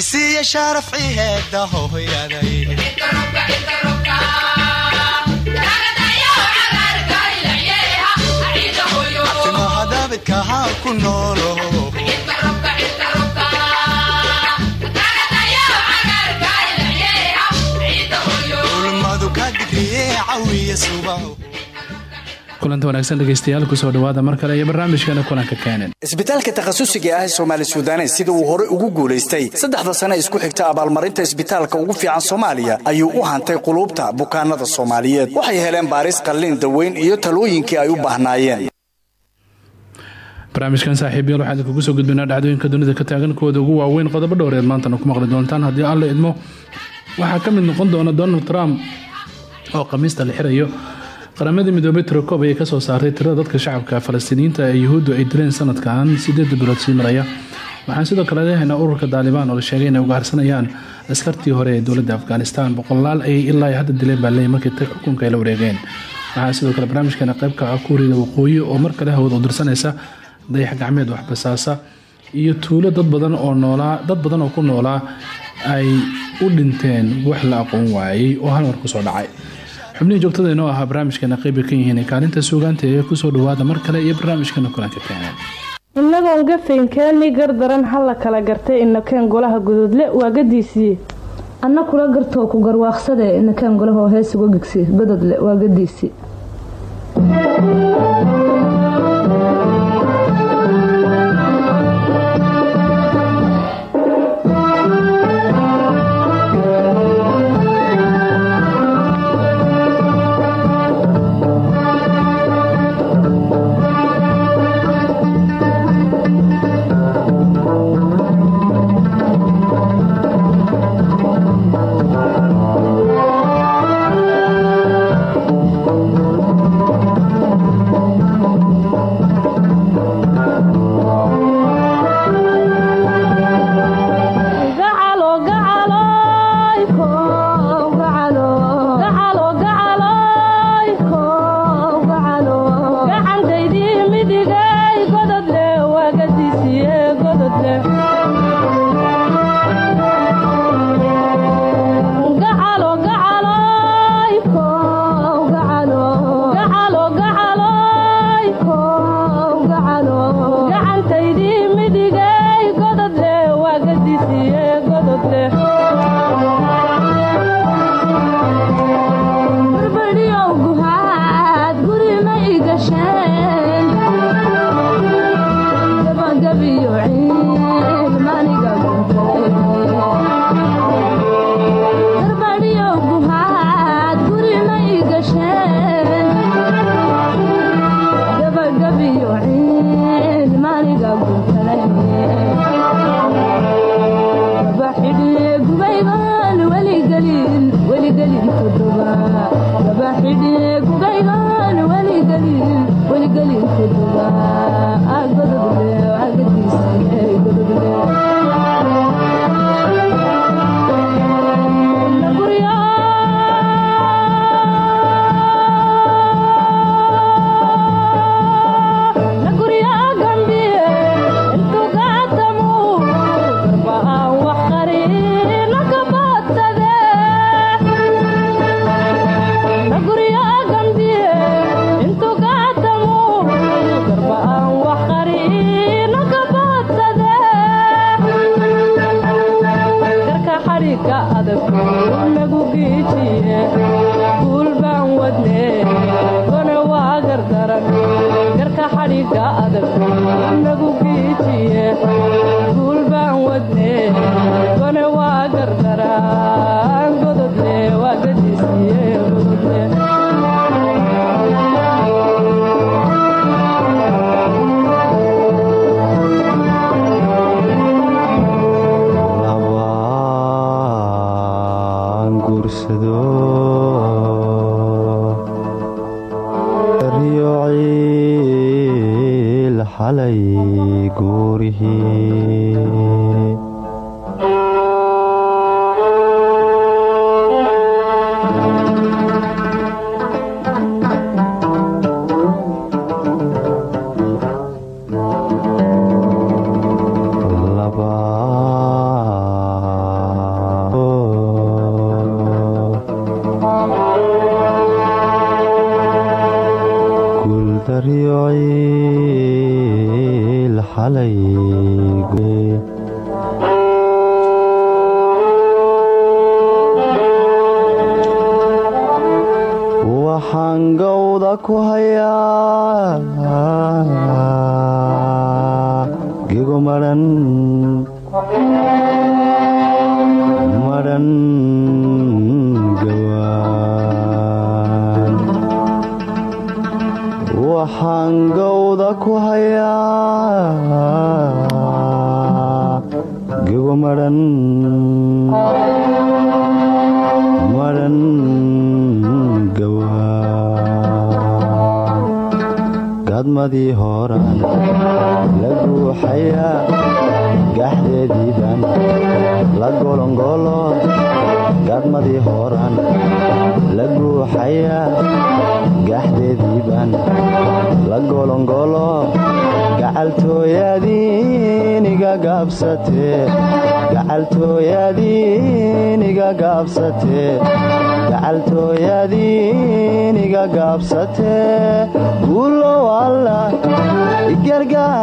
cisiiya sharaf ciheeda hooyaday timaha ku noolo ulmadu ka digriye cawiya subaw kulanta wanaagsan dhegeystayaal ku soo dhawaada mar kale iyo barnaamijkana kulanka keenan isbitaalka takhasusiga ah ee soomaali suudanes sida uu horey ugu guulaystay saddexda sane isku xigta abaalmarinta isbitaalka ugu fiican soomaaliya ayuu u hantay quluubta bukaanada soomaaliyeed. Waxay heleen baaris qalliin daweyn iyo talooyinkii ay u baahnaayeen. Barnaamijkan saaxiibayaal waxaan idinkugu soo gudbinaa dhacdooyinka dunida ka taagan kuwooda ugu waaweyn qodobo dhowreed. Maantana ku maqli doontaan haddii alla idmo waxaa ka mid noqon doona donald trump oo khamiista la xirayo qaramadii midoobay tirokob ayay ka soo saartay tirada dadka shacabka falastiiniyiinta ee yuhuuddu ay dileen sanadkan sideeda bilood sii maraya. Waxaan sidoo kale leehaynaa ururka daalibaan oo la sheegay inay ugaarsanayaan askartii hore ee dowladda afghanistan. Boqolaal ayay ilaa hadda dileen baa leeyay markii xukunka ay la wareegeen. Waxaa sidoo kale barnaamijkeena qaybka ah kuuriyada waqooyi oo mar kale hawada u dirsanaysa dayax gacmeed waxbasaasa iyo tuulo dad badan oo noolaa dad badan oo ku noolaa ay u dhinteen wax la aqoon waayey oo hal mar ku soo dhacay xubnihii joogtada inoo ahaa barnaamijkeena qeyba ka yihiin kaalinta suugaanta ee ku soo dhawaada mar kale iyo barnaamijkeena kulanka keeneen innagoon gafayn keeni gardaran ha la kala gartay inakeen golaha gududle waa gadiisii. Anna kula gartoo ku garwaaqsade inakeen golahoo heesuga gegsi gododle waa gadiisii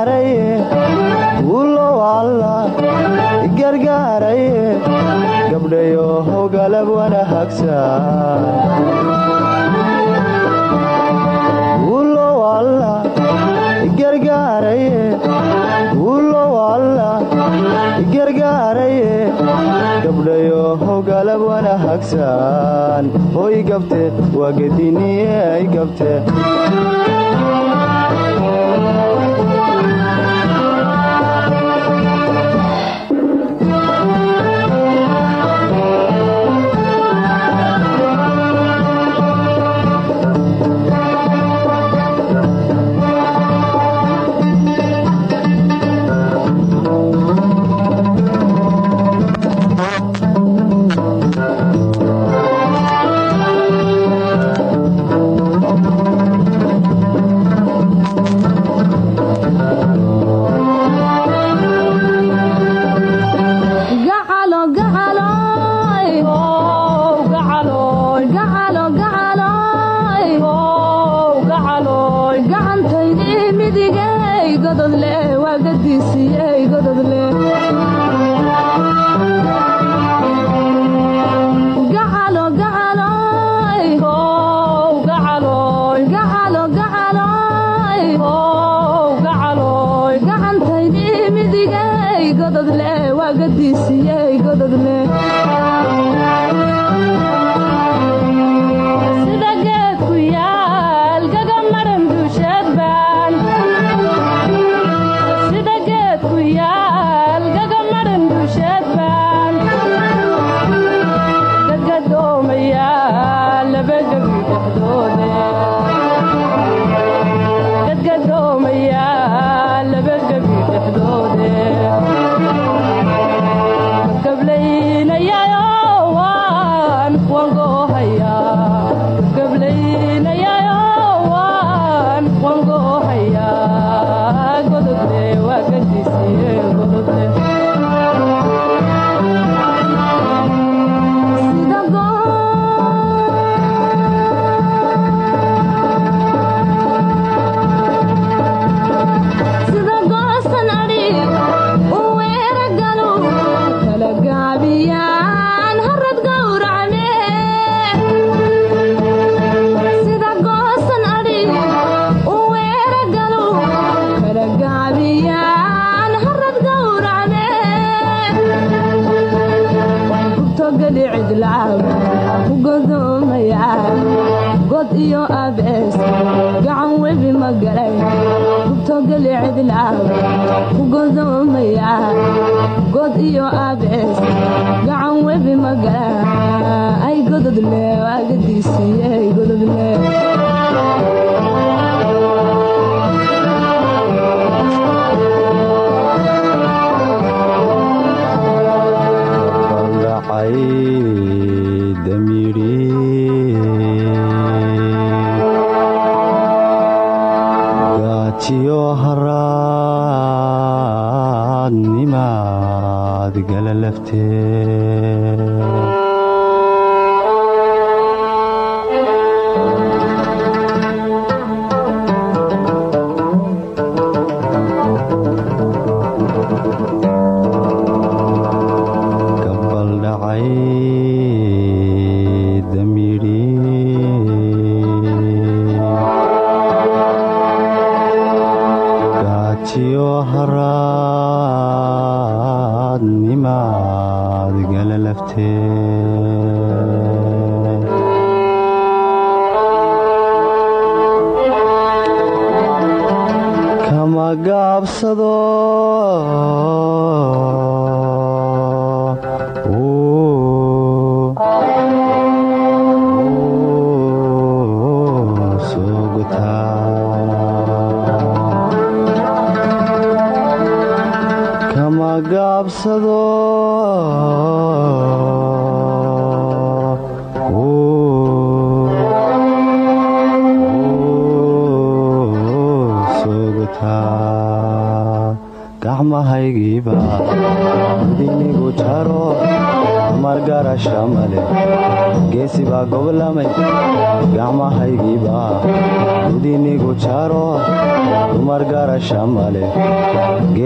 igargaaraye guulow alla igargaaraye gabdhayo howgalab wanaagsan guulow alla igargaaraye guulow alla igargaaraye gabdhayo howgalab wanaagsan hoy gabte waa gediniye ay gabte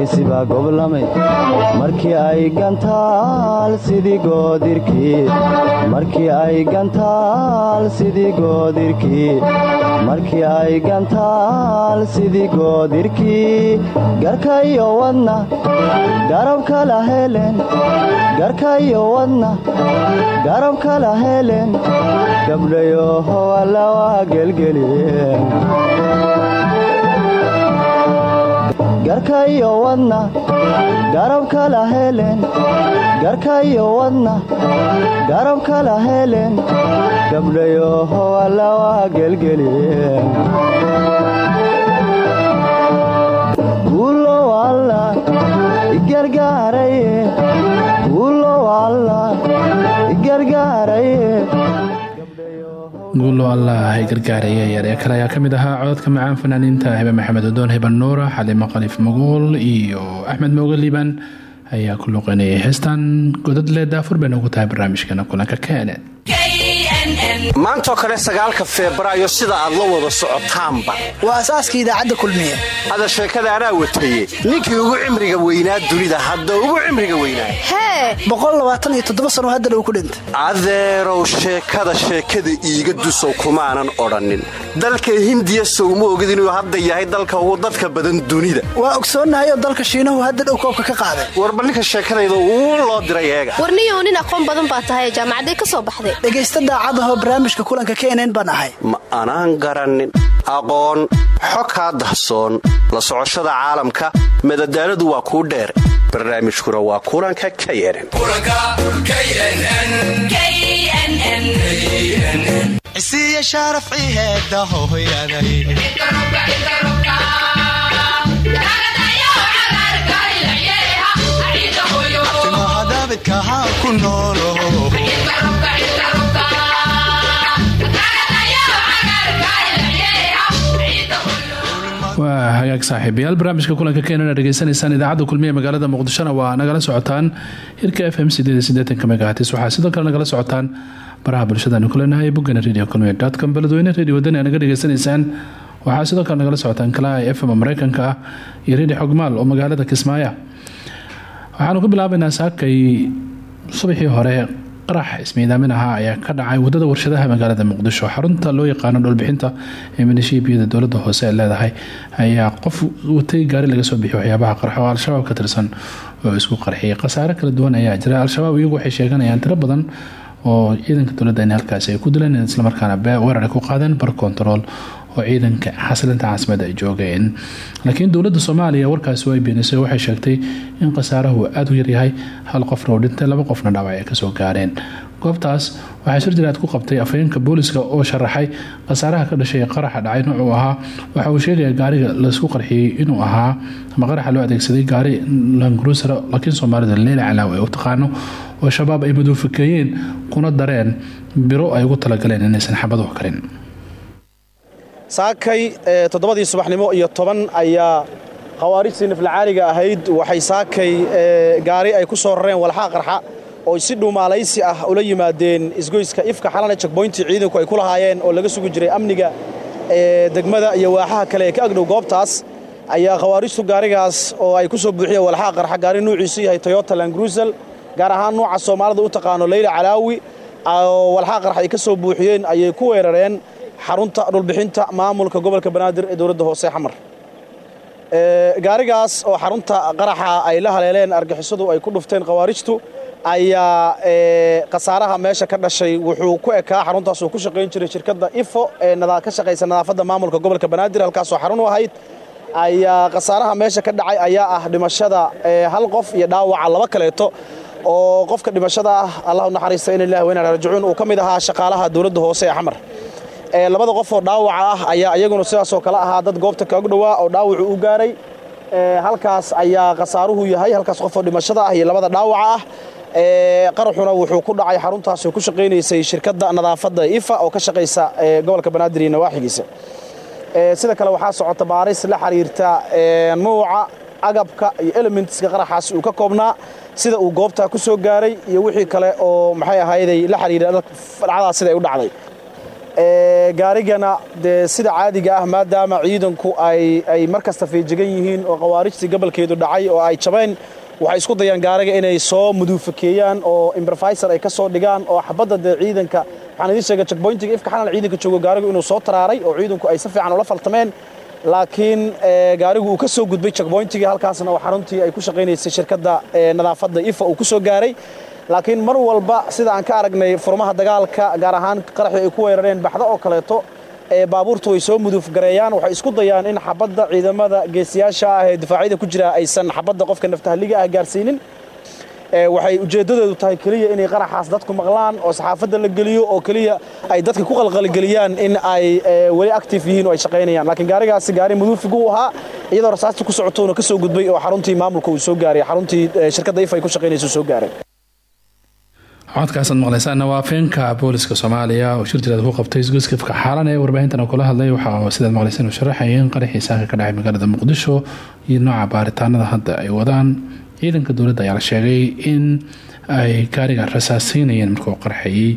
geesi baa goblamay markii ay gantaal sidii goodirkii markii ay gantaal sidii goodirkii markii ay gantaal sidii goodirkii garka iyo wadna garab kala helen garka iyo wadna garab kala helen gabdhayo howalawa gelgeliyeen garka iyo wadna garab kala helen garka iyo wadna garab kala helen gabdhayo howalawa gelgeliyeen guulow alla igargaaraye guulow alla igargaaraye guulo allah ay gargaaraya yaree kale ayaa ka mid ahaa cododka macaan fanaaniinta hebe maxamed odoon heben nuura xalimo khaliif maguul iyo axmed mooge liibaan ayaa ku luuqeynayay heestan godadle daafur bay noogu tahay barnaamijkeena kulanka keened maantoo kale sagaalka febraayo sida aad la wada socotaanba. Waa asaaska idaacadda kulmiye. Hada sheekada anaa wataye ninkii ugu cimriga weynaa dunida hadda ugu cimriga weynaa. Hee! Sano haddana uu ku dhintay. Adeerow sheekada sheekada iiga dusow kumaanan odhannin. Dalka hindiya sowma ogid inuu hadda yahay dalka ugu dadka badan dunida. Waa ogsoonnahay oo dalka shiinahu hadda dhow koobka ka qaaday. Warba ninka sheekadayda uu loo diray eega. Warniyow nin aqoon badan baa tahay jaamacaday ka soo baxday. Dhegaysta daacadahoo barnaamijka kulanka knn baan ahay. Ma anaan garannin aqoon xo kaa dahsoon. La socoshada caalamka madadaaladu waa kuu dheer. Barnaamijkuna waa kulanka knn cisiiya shaaraf ciheeda hooyaday timahadaabidkahaa ku noolo waa hagaag saaxiibayaal barnaamijka kulanka keenana dhegeysanaysaan idaacadda kulmiye magaalada muqdishona waa nagala socotaan. Hirka f m megahatis waxaa sidoo kale nagala socotaan baraha bulshadaanu kuleenahay boggana radio kulmiye com beledweyne radio wadani aa naga dhegeysanaysaan waxaa sidoo kale nagala socotaan kalaa f mareykanka ah iyo radio xogmaal oo magaalada kismaayo. Waxaanu ku bilaabaynaa saakay subaxii hore qarax ismiidaamin ahaa ayaa ka dhacay waddada warshadaha magaalada muqdisho. Xarunta loo yaqaano dhoolbixinta ee milishiibiyada dowladda hoose ee leedahay ayaa qof watay gaari laga soo bixiy waxyaabaha qarxo oo al-shabaab ka tirsan oo isku qarxiyay. Khasaare kala duwan ayaa jira. Al-shabaab iyagu waxay sheeganayaan tiro badan oo ciidanka dowladda in halkaasi ay ku dileen islamarkaana weerar ay ku qaadeen bar kontarool oo ciidanka xasilinta caasimada ay joogeen. Laakiin dowladda soomaaliya warkaasi way beenisay waxay sheegtay in khasaarahu aada u yaryahay hal qofna uu dhintay laba qofna dhaawac ay ka soo gaareen. Goobtaas waxaa shir jiraad ku qabtay afhayeenka booliska oo sharaxay khasaaraha ka dhashay qaraxa dhacay nuucuu ahaa. Waxa uu sheegaya gaariga laysku qarxiyey inuu ahaa ama qaraxa loo adeegsaday gaari langrusar laakiin soomaalida leela calaaw ay u taqaano oo shabaab ay maduufikeeyeen kuna dareen biro ay ugu talagaleen inaysan xabaduhu karin saakay toddobadii subaxnimo iyo toban ayaa khawaarijtii naflacaaliga ahayd. Waxay saakay gaari ay ku soo rareen walxaa qarxa oo si dhuumaalaysi ah ula yimaadeen isgoyska ifka xalana jagboyntii ciidanku ay ku lahaayeen oo laga sugi jiray amniga degmada iyo waaxaha kale ee ka agdhow goobtaas. Ayaa khawaarijtu gaarigaas oo ay ku soo buuxiyeen walxaa qarxa gaari nuuciisu yahay toyota langrusel gaar ahaan nuuca soomaalida u taqaano leyla calaawi oo walxaa qarxa ay ka soo buuxiyeen ayay ku weerareen xarunta dhulbixinta maamulka gobolka banaadir ee dowladda hoose xamar. Gaarigaas oo xarunta qaraxa ay la haleeleen argixisadu ay ku dhufteen khawaarijtu ayaa khasaaraha meesha ka dhashay. Wuxuu ku ekaa xaruntaas uu ku shaqayn jiray shirkadda ifo ee ka shaqaysa nadaafadda maamulka gobolka banaadir halkaasoo xarun u ahayd. Ayaa khasaaraha meesha ka dhacay ayaa ah dhimashada hal qof iyo dhaawaca laba kaleeto oo qofka dhimashada ah allah naxariista in ilahi weyna rajicuun uu ka mid ahaa shaqaalaha dowladda hoose ee xamar labada qof oo dhaawaca ah ayaa iyaguna sidaasoo kale ahaa dad goobta kaog dhowaa oo dhaawacu u gaaray. Halkaas ayaa khasaaruhu yahay halkaas qof oo dhimashada ah iyo labada dhaawaca ah. Qaraxuna wuxuu ku dhacay xaruntaas ku shaqaynaysay shirkadda nadaafadda ifa oo ka shaqaysa gobolka banaadir iyo nawaaxigiisa. Sida kale waxaa socota baaris la xiriirta nuuca agabka iyo elementska qaraxaas uu ka koobnaa sida uu goobtaa ku soo gaaray iyo wixii kale oo maxay ahayday la xiriira dhacdaas sida ay u dhacday gaarigana dee sida caadiga ah maadaama ciidanku ay mar kasta feejigan yihiin oo khawaarijtii gobolkeedu dhacay oo ay jabeen waxay isku dayaan gaariga inay soo muduufakeeyaan oo imbrofisor ay ka soo dhigaan oo xabadda dee ciidanka waxaan idiin sheegay checkpointiga ifka xalal ciidanka joogo gaarigu inuu soo taraaray oo ciidanku ay si fiican ula faltameen laakiin gaarigu uu ka soo gudbay checkpointigii halkaasna oo xaruntii ay ku shaqaynaysay shirkadda nadaafadda ifa uu ku soo gaaray laakiin mar walba sida aan ka aragnay furmaha dagaalka gaar ahaan qaraxii ay ku weerareen baxdo oo kaleeto ee baabuurtu way soo muduufgareeyaan waxay isku dayaan in xabadda ciidamada geesiyaasha ah ee difaacyada ku jira aysan xabadda qofka naftahaliga ah gaarsiinin. Waxay ujeeddadoodu tahay keliya inay qaraxaas dadku maqlaan oo saxaafadda la geliyo oo keliya ay dadka ku qalqalgeliyaan in ay weli active yihiin oo ay shaqaynayaan. Laakiin gaarigaasi gaari muduufigu u ahaa iyadoo rasaasta ku socotoona ka soo gudbay oo xaruntii maamulka uu soo gaaray xaruntii shirkadda if ku shaqaynaysa soo gaaray codkaasaad maqleysaana waa afeenka booliska soomaaliya. Oo shir jiraad ku qabtay isgoskafka xaalan ee warbaahintan kula hadlay. Waxaa sidaad maqleyseen uu sharaxaya in qaraxii saaka ka dhacay magaalada muqdisho iyo nooca baaritaanada hadda ay wadaan. Ciidanka dowladda ayaa la sheegay in ay gaariga rasaasiinayeen markuu qarxayey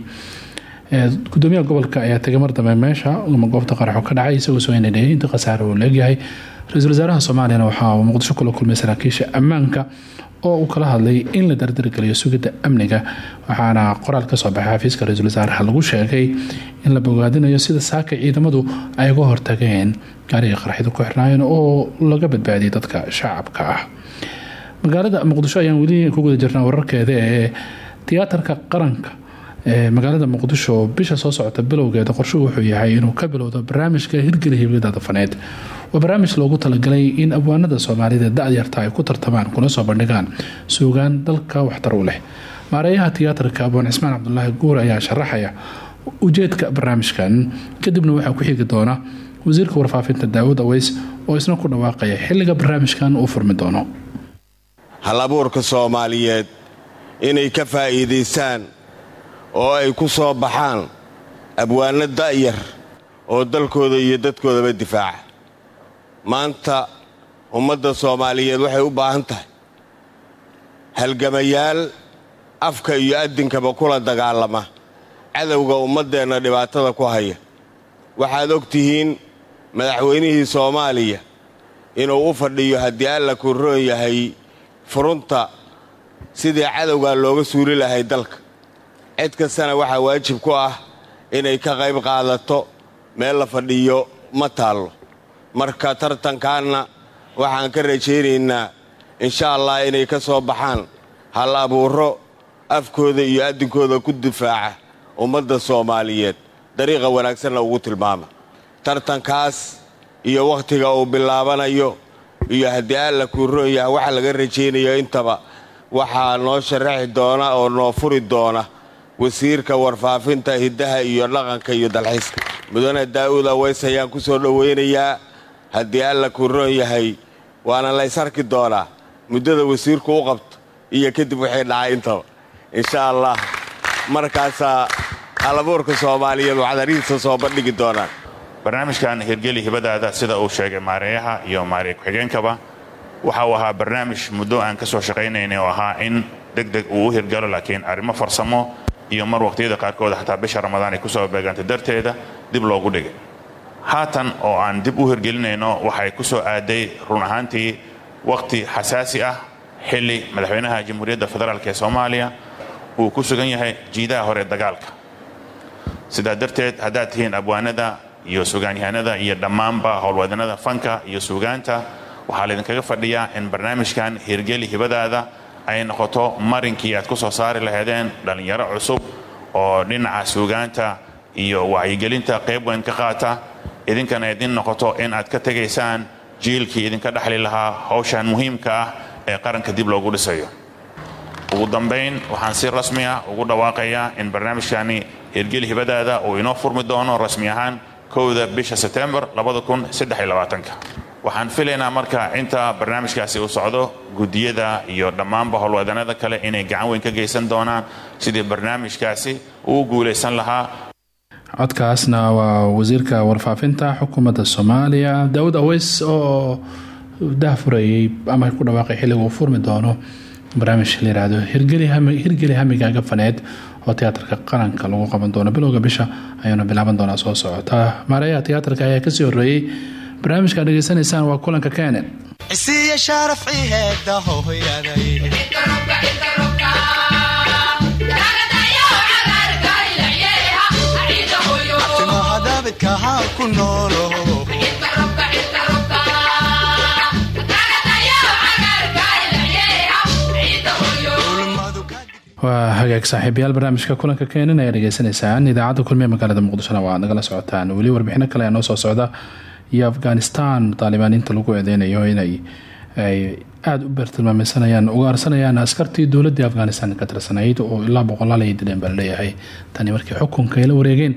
gudoomiyaha gobolka ayaa tegay mar dambe meesha goobta qaraxo. Ka dhacay isagoo soo inadheeyay inta khasaare uu leegyahay ra'iisul wasaaraha soomaaliyana waxaa uu muqdisho kula kulmay saraakiisha ammaanka oo uu kala hadlay in la dardargeliyo sugidda amniga. Waxaana qoraal ka soo baxay xafiiska ra'iisul wasaaraha. Lagu sheegay in la bogaadinayo sida saaka ciidamadu ay uga hortageen gaarigii qarxidu ku xirnaayeen oo laga badbaadiyay dadka shacabka ah. Magaalada muqdisho ayaan weli ku jirnaa wararkeeda ee tiyaatarka qaranka magaalada muqdisho bisha soo socota bilowgeeda qorshuhu wuxuu yahay inuu ka bilowdo barnaamijka hirgeli hiblada dafaneed waa barnaamij loogu talagalay in abwaanada soomaalida da-yarta ay ku tartamaan kuna soo bandhigaan suugaan dalka waxtar u leh. Maareeyaha tiyaatarka abwaan cismaan cabdulaahi guur ayaa sharaxaya ujeedka barnaamijkan. Kadibna waxaa ku xigi doona wasiirka warfaafinta daawud aweys oo isna ku dhawaaqaya xilliga barnaamijkan uu furmi doono. Hal-abuurka soomaaliyeed inay ka faa'iidaystaan oo ay ku soo baxaan abwaanno da'yar oo dalkooda iyo dadkoodaba difaaca. Maanta ummadda soomaaliyeed waxay u baahan tahay halgamayaal afka iyo addinkaba kula dagaalama cadowga ummaddeenna dhibaatada ku haya. Waxaad og tihiin madaxweynihii soomaaliya inuu u fadhiyo haddii alla ku roon yahay furunta sidii cadowgaa looga suuli lahay dalka cid kastana waxaa waajib ku ah inay ka qayb qaadato meel la fadhiyo ma taallo. Marka tartankaanna waxaan ka rajaynaynaa insha allah inay ka soo baxaan hal abuuro afkooda iyo addinkooda ku difaaca ummadda soomaaliyeed. Dariiqa wanaagsanna ugu tilmaama. Tartankaas iyo wakhtiga uu bilaabanayo iyo haddii alla kuu roon yaha waxa laga rajaynayo intaba waxaa noo sharaxi doona oo noo furi doona wasiirka warfaafinta hiddaha iyo dhaqanka iyo dalxiiska. Mudane daa'uud aweys ayaan ku soo dhowaynayaa haddii alla kuu roon yahay waana lays arki doonaa muddada wasiirku u qabto iyo kadib waxay dhacay intaba. Insha allah markaasaa halabuurka soomaaliyeed waxaad arihiisa soo bandhigi doonaan. Barnaamijkan hirgeli hibadaada sida uu sheegay maareeyaha iyo maareey ku-xigeenkaba waxa uu ahaa barnaamij muddo aan ka soo shaqaynaynay oo ahaa in deg deg uu u hirgalo laakiin arrimo farsamo iyo mar waqtiyada qaarkood xataa bisha ramadaan ay ku soo beegantay darteeda dib loogu dhigay. Haatan oo aan dib u hirgelinayno waxay ku soo aaday run ahaantii wakhti xasaasi ah xilli madaxweynaha jamhuuriyadda federaalk ee soomaaliya uu ku sugan yahay jiidaha hore dagaalka. Sidaa darteed haddaad tihiin abwaanada iyo sugaanyahanada iyo dhammaanba howlwadanada fanka iyo suugaanta waxaa laydinkaga fadhiyaa in barnaamijkan hirgeli hibadaada ay noqoto marinkii aad ku soo saari lahaydeen dhallinyaro cusub oo dhinaca suugaanta iyo wacyigelinta qayb weyn ka qaata idinkana idin noqoto in aad ka tegaysaan jiilkii idinka dhexli lahaa hawshan muhiimka ah ee qaranka dib loogu dhisayo. Ugu dambayn waxaan si rasmi ah ugu dhawaaqayaa in barnaamijkani hirgeli hibadaada uu inoo furmi doono rasmi ahaan kowda bisha setembar waxaan filaynaa marka inta barnaamijkaasi uu socdo gudiyada iyo dhammaanba howlwadanada kale inay gacan weyn ka geysan doonaan sidii barnaamijkaasi uu guulaysan lahaa. Codkaasna waa wasiirka warfaafinta xukuumadda soomaaliya daawud aweys oo dahfurayay ama ku dhawaaqay xilliga uu furmi doono barnaamij la yiraahdo hirgeli hamigaaga faneed oo tiyaatarka qaranka lagu qaban doono. Bilowga bisha ayuuna bilaaban doonaa soo socota. Maareeyaha tiyaatarka ayaa ka sii horeeyey barnaamijka dhegeysanaysaan waa kulanka kenen isiya sharaf ciheeda hooyaday timahadabidka ha ku noolo. Waa hagaag saaxiibayaal barnaamijka kulanka keenan ayaa dhegeysanaysaan idaacadda kulmiye magaalada muqdishona waa nagala socotaan. Weli warbixino kale ayaa noo soo socda iyo afghanistan taalibaaniinta lagu eedeynayo inay ay aada u beertilmaameysanayaan ugaarsanayaan askartii dowladii afghanistan ka tirsanayd oo ilaa boqolaal ay dileen tani markii xukunka ay la wareegeen.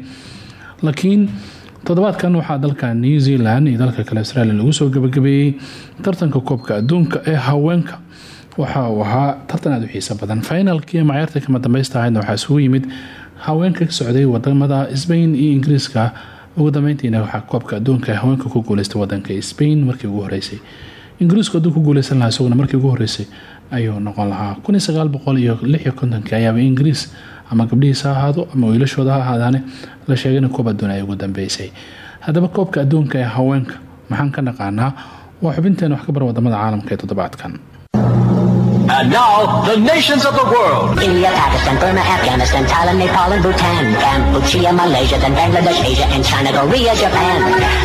Laakiin toddobaadkan waxaa dalka new zealand iyo dalka kale australia lagu soo gabagabeeyey tartanka koobka adduunka ee haweenka. Waxa uu tartan aada u xiiso badan. Finalkii macayaarta kama dambeysta ahaydna waxaa yimid haweenka ka socday waddamada sbain iyo ingiriiska ugu dambeyntiina waxaa koobka adduunka ee haweenka ku guuleystay wadanka sbain markii ugu horeysay ingiriisku hadduu ku guuleysan lahaa isaguna markii ugu horeysay ayuu noqon lahaa. Kontonkii ayaaba ingiriis ama gabdhihiisa ha ahaado ama wiilashooda ha ahaadaane la sheegay in koob adduun ay ugu dambeysay. Haddaba koobka adduunka ee haweenka maxaan ka naqaanaa? Waa xubinteena wax ka bar waddamada caalamka ee toddobaadkan And now, the nations of the world. India, Pakistan, Burma, Afghanistan, Thailand, Nepal, and Bhutan, Cambodia, Malaysia, then Bangladesh, Asia, and China, Korea, Japan,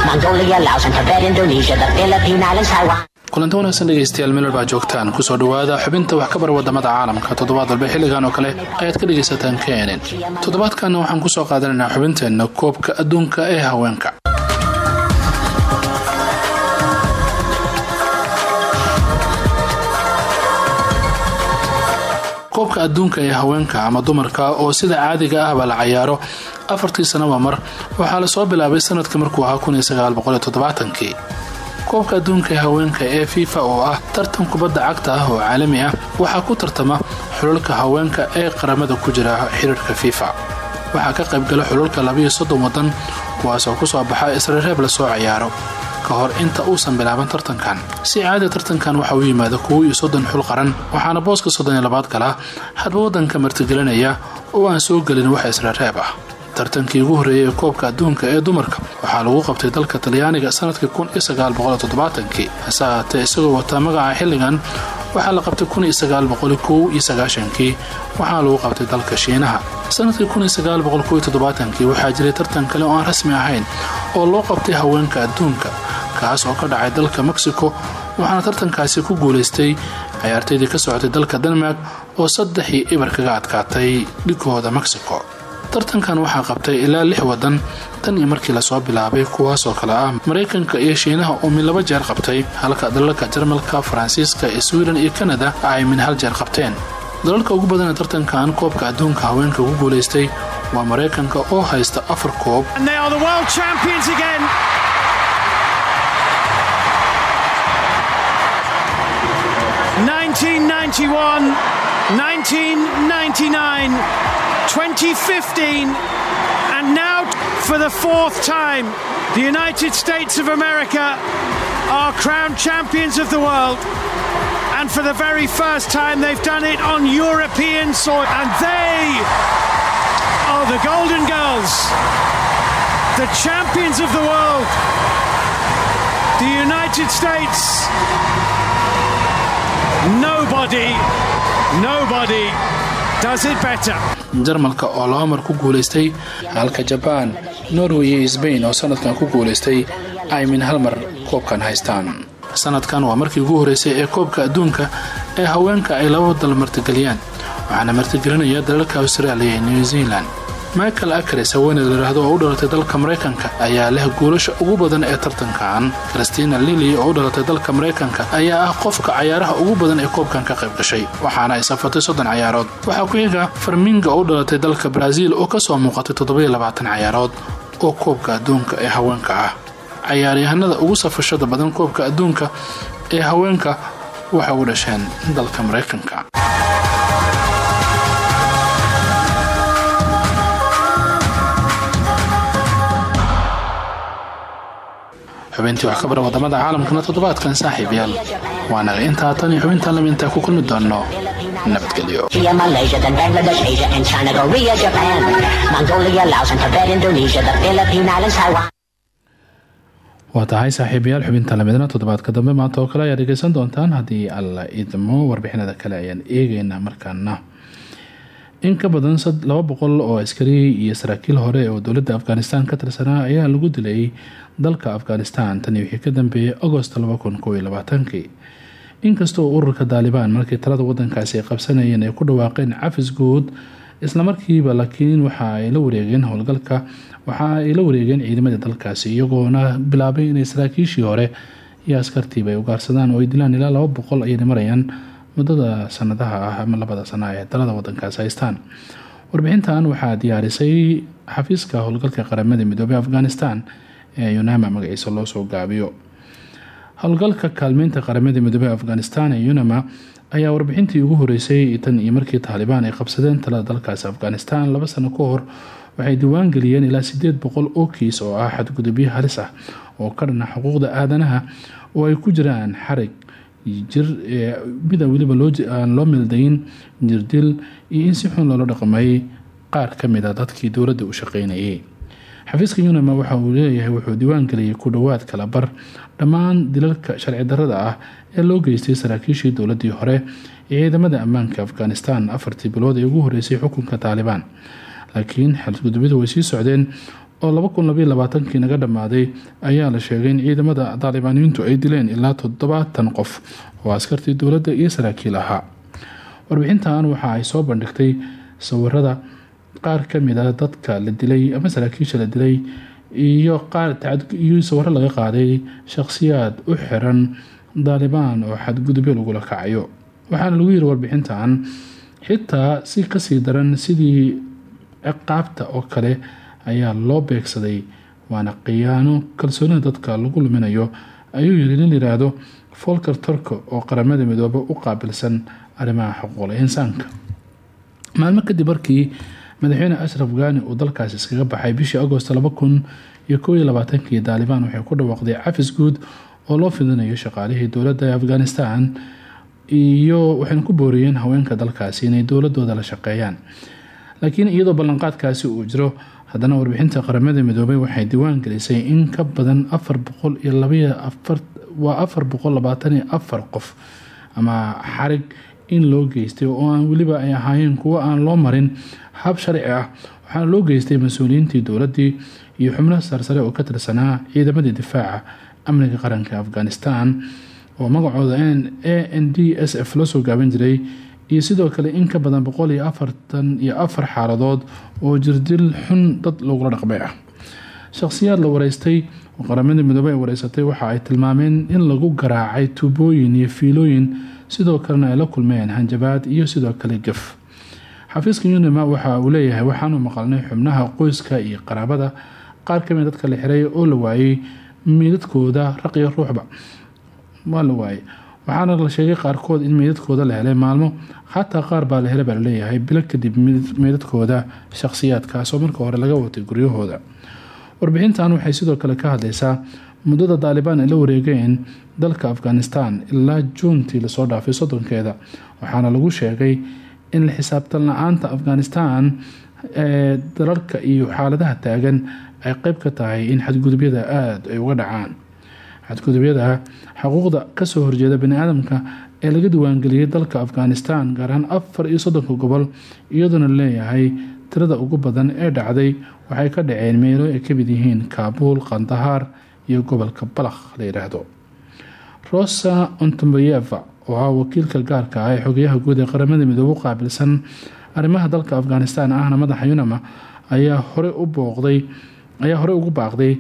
Mongolia, Laos, and Tibet, Indonesia, the Philippine Islands, Taiwan. kulanti wanaagsan dhegeystayaal meel walbaa joogtaan. Kusoo dhawaada xubinta wax ka bar waddamada caalamka. Toddobaad walba xilligan oo kale ayaad ka dhegaysataan kenen toddobaadkanna waxaan ku soo qaadanaynaa xubinteenna koobka adduunka ee haweenka koobka adduunka ee haweenka ama dumarka oo sida caadiga ahba la cayaaro. Afartii sanaba mar. Waxaa la soo bilaabay sannadkii markuu ahaa kii koobka adduunka ee haweenka ee fifa oo ah tartan kubadda cagta ah oo caalami ah waxaa ku tartama xululka haweenka ee qaramada ku jira xiriirka fifa. Waxaa ka qaybgala xululka labayo soddon waddan kuwaasoo ku soo baxa israreeb la soo cayaaro ka hor inta uusan bilaaban tartankan. Si caada tartankan waxa uu yimaada kuwo iyo soddon xul qaran waxaana booska soddon iyo labaad gala hadba waddanka martigelinaya oo aan soo gelin wax israreeb ah. Tartankii ugu horreeyay ee koobka adduunka ee dumarka waxaa lagu qabtay dalka talyaaniga sannadkii kii hase ahaatee isagoo wataa magaca xilligan waxaa la qabtay kii waxaana lagu qabtay dalka shiinaha. Sanadkii kii waxaa jiray tartan kale oo aan rasmi ahayn oo loo qabtay haweenka adduunka kaas oo ka dhacay dalka mexico waxaana tartankaasi ku guulaystay cayaartaydii ka socotay dalka denmark oo saddexii ibar kaga adkaatay dhigooda mexico tartankan waxaa qabtay ilaa lix waddan tan iyo markii la soo bilaabay kuwaasoo kale ah. Maraykanka iyo shiinaha oo min laba jeer qabtay halka dalalka jarmalka faransiiska ee swiden iyo kanada ay min hal jeer qabteen. Dalalka ugu badanee tartankan koobka adduunka haweenka ugu guulaystay waa maraykanka oo haysta afar koob and now for the fourth time, the United States of America are crowned champions of the world. And for the very first time, they've done it on European soil. And they are the Golden Girls, the champions of the world, the United States. Nobody, nobody. Jarmalka oo laba mar ku guulaystay halka jabaan norway iyo sbain oo sanadkan ku guulaystay ay min hal mar koobkan haystaan. Sanadkan waa markii ugu horeysay ee koobka adduunka ee haweenka ay laba dal martigeliyaan waxaana martigelinaya dalalka austraaliya iyo new zealand michael acres haweeney layidhaahdo oo u dhalatay dalka maraykanka ayaa leh guulasha ugu badan ee tartankan. Christina lili oo u dhalatay dalka maraykanka ayaa ah qofka cayaaraha ugu badan ee koobkan ka qayb gashay waxaana ay safartay soddon cayaarood. Waxaa ku xiga farminga oo u dhalatay dalka baraaziil oo ka soo muuqatay toddobayo labaatan cayaarood oo koobka adduunka ee haweenka ah. Cayaaryahanada ugu safashada badan koobka adduunka ee haweenka waxay u dhasheen dalka maraykanka xubintii wax ka bara waddamada caalamkana toddobaadkan saaxiibayaal waanaga intaa tan iyo xubintan laba intaa ku kulmi doono nabadgelyo. India, Malaysia, then Bangladesh, Asia, and China, Korea, Japan, Mongolia, Laos, and Tibet, Indonesia, the Philippine Islands, Taiwan. waa tahay saaxiibayaal xubinta lamidna toddobaadka dambe maanta oo kale ayaa dhegeysan doontaan haddii alla idmo warbixinada kale ayaan eegeynaa markaana in ka badan laba boqol oo askari iyo saraakiil hore oo dowladda afghanistan ka tirsanaa ayaa lagu dilay dalka afghanistan. Tani wixii ka dambeeyay agost inkastoo ururka daalibaan markii talada wadankaasi ay qabsanayeen ay ku dhawaaqeen cafis guud islamarkiiba laakiin waxa ay la wareegeen howlgalka waxa ay la wareegeen ciidamadii dalkaasi iyagoona bilaabay inay saraakiishii hore iyo askartiiba ay ugaarsadaan oo ay dilaan ilaa laba boqol marayaan muddada sanadaha ah ama labada sana ee dalada wadankaasi haystaan warbixintan waxaa diyaarisay xafiiska howlgalka qaramada midoobey afghanistan ee unama magaciisa loo soo gaabiyo. Howlgalka kaalmeynta qaramada midoobey afghanistan ee unama ayaa warbixintii ugu horeysay tan iyo markii taalibaan ay qabsadeen talada dalkaasi afghanistan laba sano ka hor waxay diiwaan geliyeen ilaa sideed boqol oo kiis oo ah xadgudubyo halis ah oo ka dhana xuquuqda aadanaha oo ay ku jiraan xarig jir mida weliba aan loo mildayn jirdil iyo in si xun loola dhaqmay qaar ka mid a dadkii dowladda u shaqeynayay xafiiska unama waxa uu leeyahay wuxuu diiwaan geliyay ku dhowaad kala bar dhammaan dilalka sharci darada ah ee loo geystay saraakiishii dowladii hore ee ciidamada ammaanka afghanistan afartii bilood ee ugu horeysay xukunka taalibaan laakiin xadgudubyadu way sii socdeen oo kii naga dhammaaday ayaa la sheegay in ciidamada daalibaaniyiintu ay dileen ilaa toddobaatan qof. Oo askartii dowladda iyo saraakiil ahaa warbixintan waxa ay soo bandhigtay sawirada qaar ka mid a dadka la dilay ama saraakiisha la dilay iyo iyo sawiro laga qaaday shaqhsiyaad u xiran daalibaan oo xadgudubyo lagula kacayo. Waxaana lagu yiri warbixintan xitaa si ka sii daran sidii ciqaabta oo kale ayaa loo beegsaday waana khiyaano kalsoonida dadka lagu luminayo. Ayuu yiri nin yiraahdo folker turko oo qaramada midoobe u qaabilsan arrimaha xuquuqla insaanka. Maalmo kadib markii madaxweyne ashraf gani uu dalkaasi iskaga baxay bishii agost kii daalibaan waxay ku dhawaaqday cafis guud oo loo fidinayo shaqaalihii dowladda afghanistan iyo waxayna ku booriyeen haweenka dalkaasi inay dowladooda la shaqeeyaan. Laakiin iyadoo ballanqaadkaasi uu jiro haddana warbixinta qaramada midoobay waxay diiwaan gelisay in ka badan afar boqol iyo qof ama xarig in loo geystay oo aan weliba ay ahaayeen kuwo aan loo marin. Hab sharci ah waxaana loo geystay mas'uuliyiintii dowladdii iyo xubno sarsare oo ka tirsanaa ciidamadii difaaca amniga qaranka afghanistan oo magacooda a n d s f loo soo gaaban jiray iyo sidoo kale in ka badan boqol iyo afartan iyo afar xaaladood oo jirdil xun dad lagula dhaqmay ah. Shaqhsiyaad la wareystay oo qaramada midoobey ay wareysatay waxa ay tilmaameen in lagu garaacay tuubooyin iyo fiilooyin sidoo kalena ay la kulmeen hanjabaad iyo sidoo kale gaf. Xafiiska unima waxa uu leeyahay waxaanu maqalnay xubnaha qoyska iyo qaraabada qaar ka mid dadka la xiray oo la waayey meydadkooda raqiyo ruuxba. Waa la waayey waxaana la sheegay qaarkood in meydadkooda la helay maalmo xataa qaar baa la helay baa la leeyahay bilo kadib meydadkooda shaqhsiyaadkaasoo marka hore laga watay guryahooda. Warbixintan waxay sidoo kale ka hadlaysaa muddada daalibaan ay la wareegeen dalka afghanistan ilaa juuntii la soo dhaafay soddonkeeda waxaana lagu sheegay in xisaabtan la'aanta afghanistan ee dalalka iyo xaaladaha taagan ay qeyb ka tahay in xadgudubyada aada ay uga dhacaan xadgudubyada xuquuqda ka soo horjeeda bani-aadamka ee laga diiwaangeliyey dalka afghanistan gaar ahaan afar iyo soddonka gobol iyadoona leeyahay tirada ugu badan ee dhacday. Waxay ka dhaceen meelo ay ka mid yihiin kaabuul qandahaar iyo gobolka balakh la yidhaahdo rosa ontombayeva oo ah wakiilka gaarka ah ee xogayaha guud ee qaramada midoobe qaabilsan arrimaha dalka afghanistan ahna madaxa yunama ayaa hore u booqday ayaa horey ugu baaqday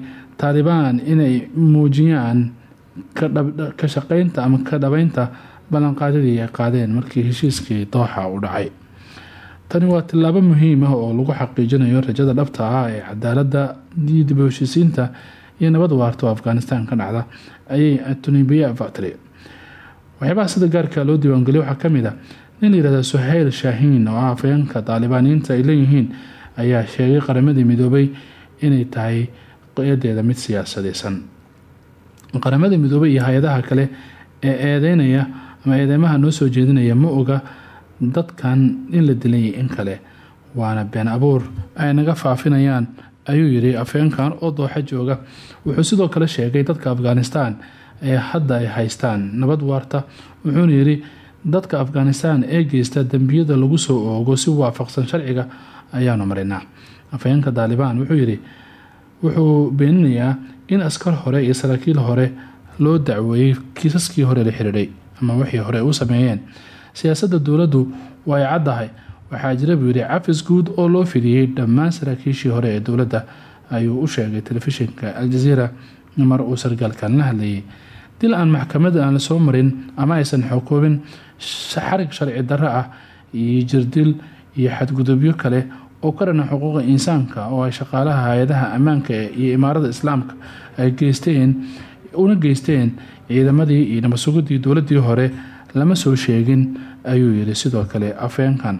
taalibaan inay muujiyaan ka shaqeynta ama ka dhabeynta ballanqaadadii ay qaadeen markii heshiiskii dooxa u dhacay. Tani waa tillaabo muhiim ah oo lagu xaqiijinayo rajada dhabta ah ee cadaalada iyo dib u heshiisiinta iyo nabad waarta oo afghanistan ka dhacda ayay atonibayeva tiri waxyaabaha sida gaarka loo diiwaangeliya waxaa ka mid a nin la yihahda suhayl shaahiin oo ah afayeenka taalibaaniyiinta ay leeyihiin ayaa sheegay qaramadii midoobay inay tahay qeyadeeda mid siyaasadeysan qaramada midoobay iyo hay'adaha kale ee eedeynaya ama eedeymaha noo soo jeedinaya ma oga dadkan in la dilay in kale waana been abuur. Ay naga faafinayaan ayuu yiri afeenkan oo dooxa jooga. Wuxuu sidoo kale sheegay dadka afghanistan ee hadda ay haystaan. Nabad waarta wuxuuna yiri dadka afghanistan ee geysta dembiyada lagu soo oogo si waafaqsan sharciga ayaanu marinaa afhayeenka taalibaan wuxuu yiri wuxuu beeninayaa in askar hore iyo saraakiil hore loo dacweeyey kiisaskii hore la xiriiray ama wixii hore u sameeyeen. Siyaasadda dowladdu waa ay caddahay waxaa jira buu yidhi cafis guud oo loo fidiyey dhammaan saraakiishii hore ee dowladda ayuu u sheegay telefishinka aljaziira mar uu sargaalkan la hadlayay. Dil aan maxkamad aan la soo marin ama aysan xukuubin xarig sharci darro ah iyo jirdil iyo xadgudubyo kale oo ka dhana xuquuqa insaanka oo ay shaqaalaha hay'adaha ammaanka iyo imaarada islaamka ay geysteen una geysteen ciidamadii iyo nabadsugidii dowladii hore lama soo sheegin ayuu yiri sidoo kale afeenkan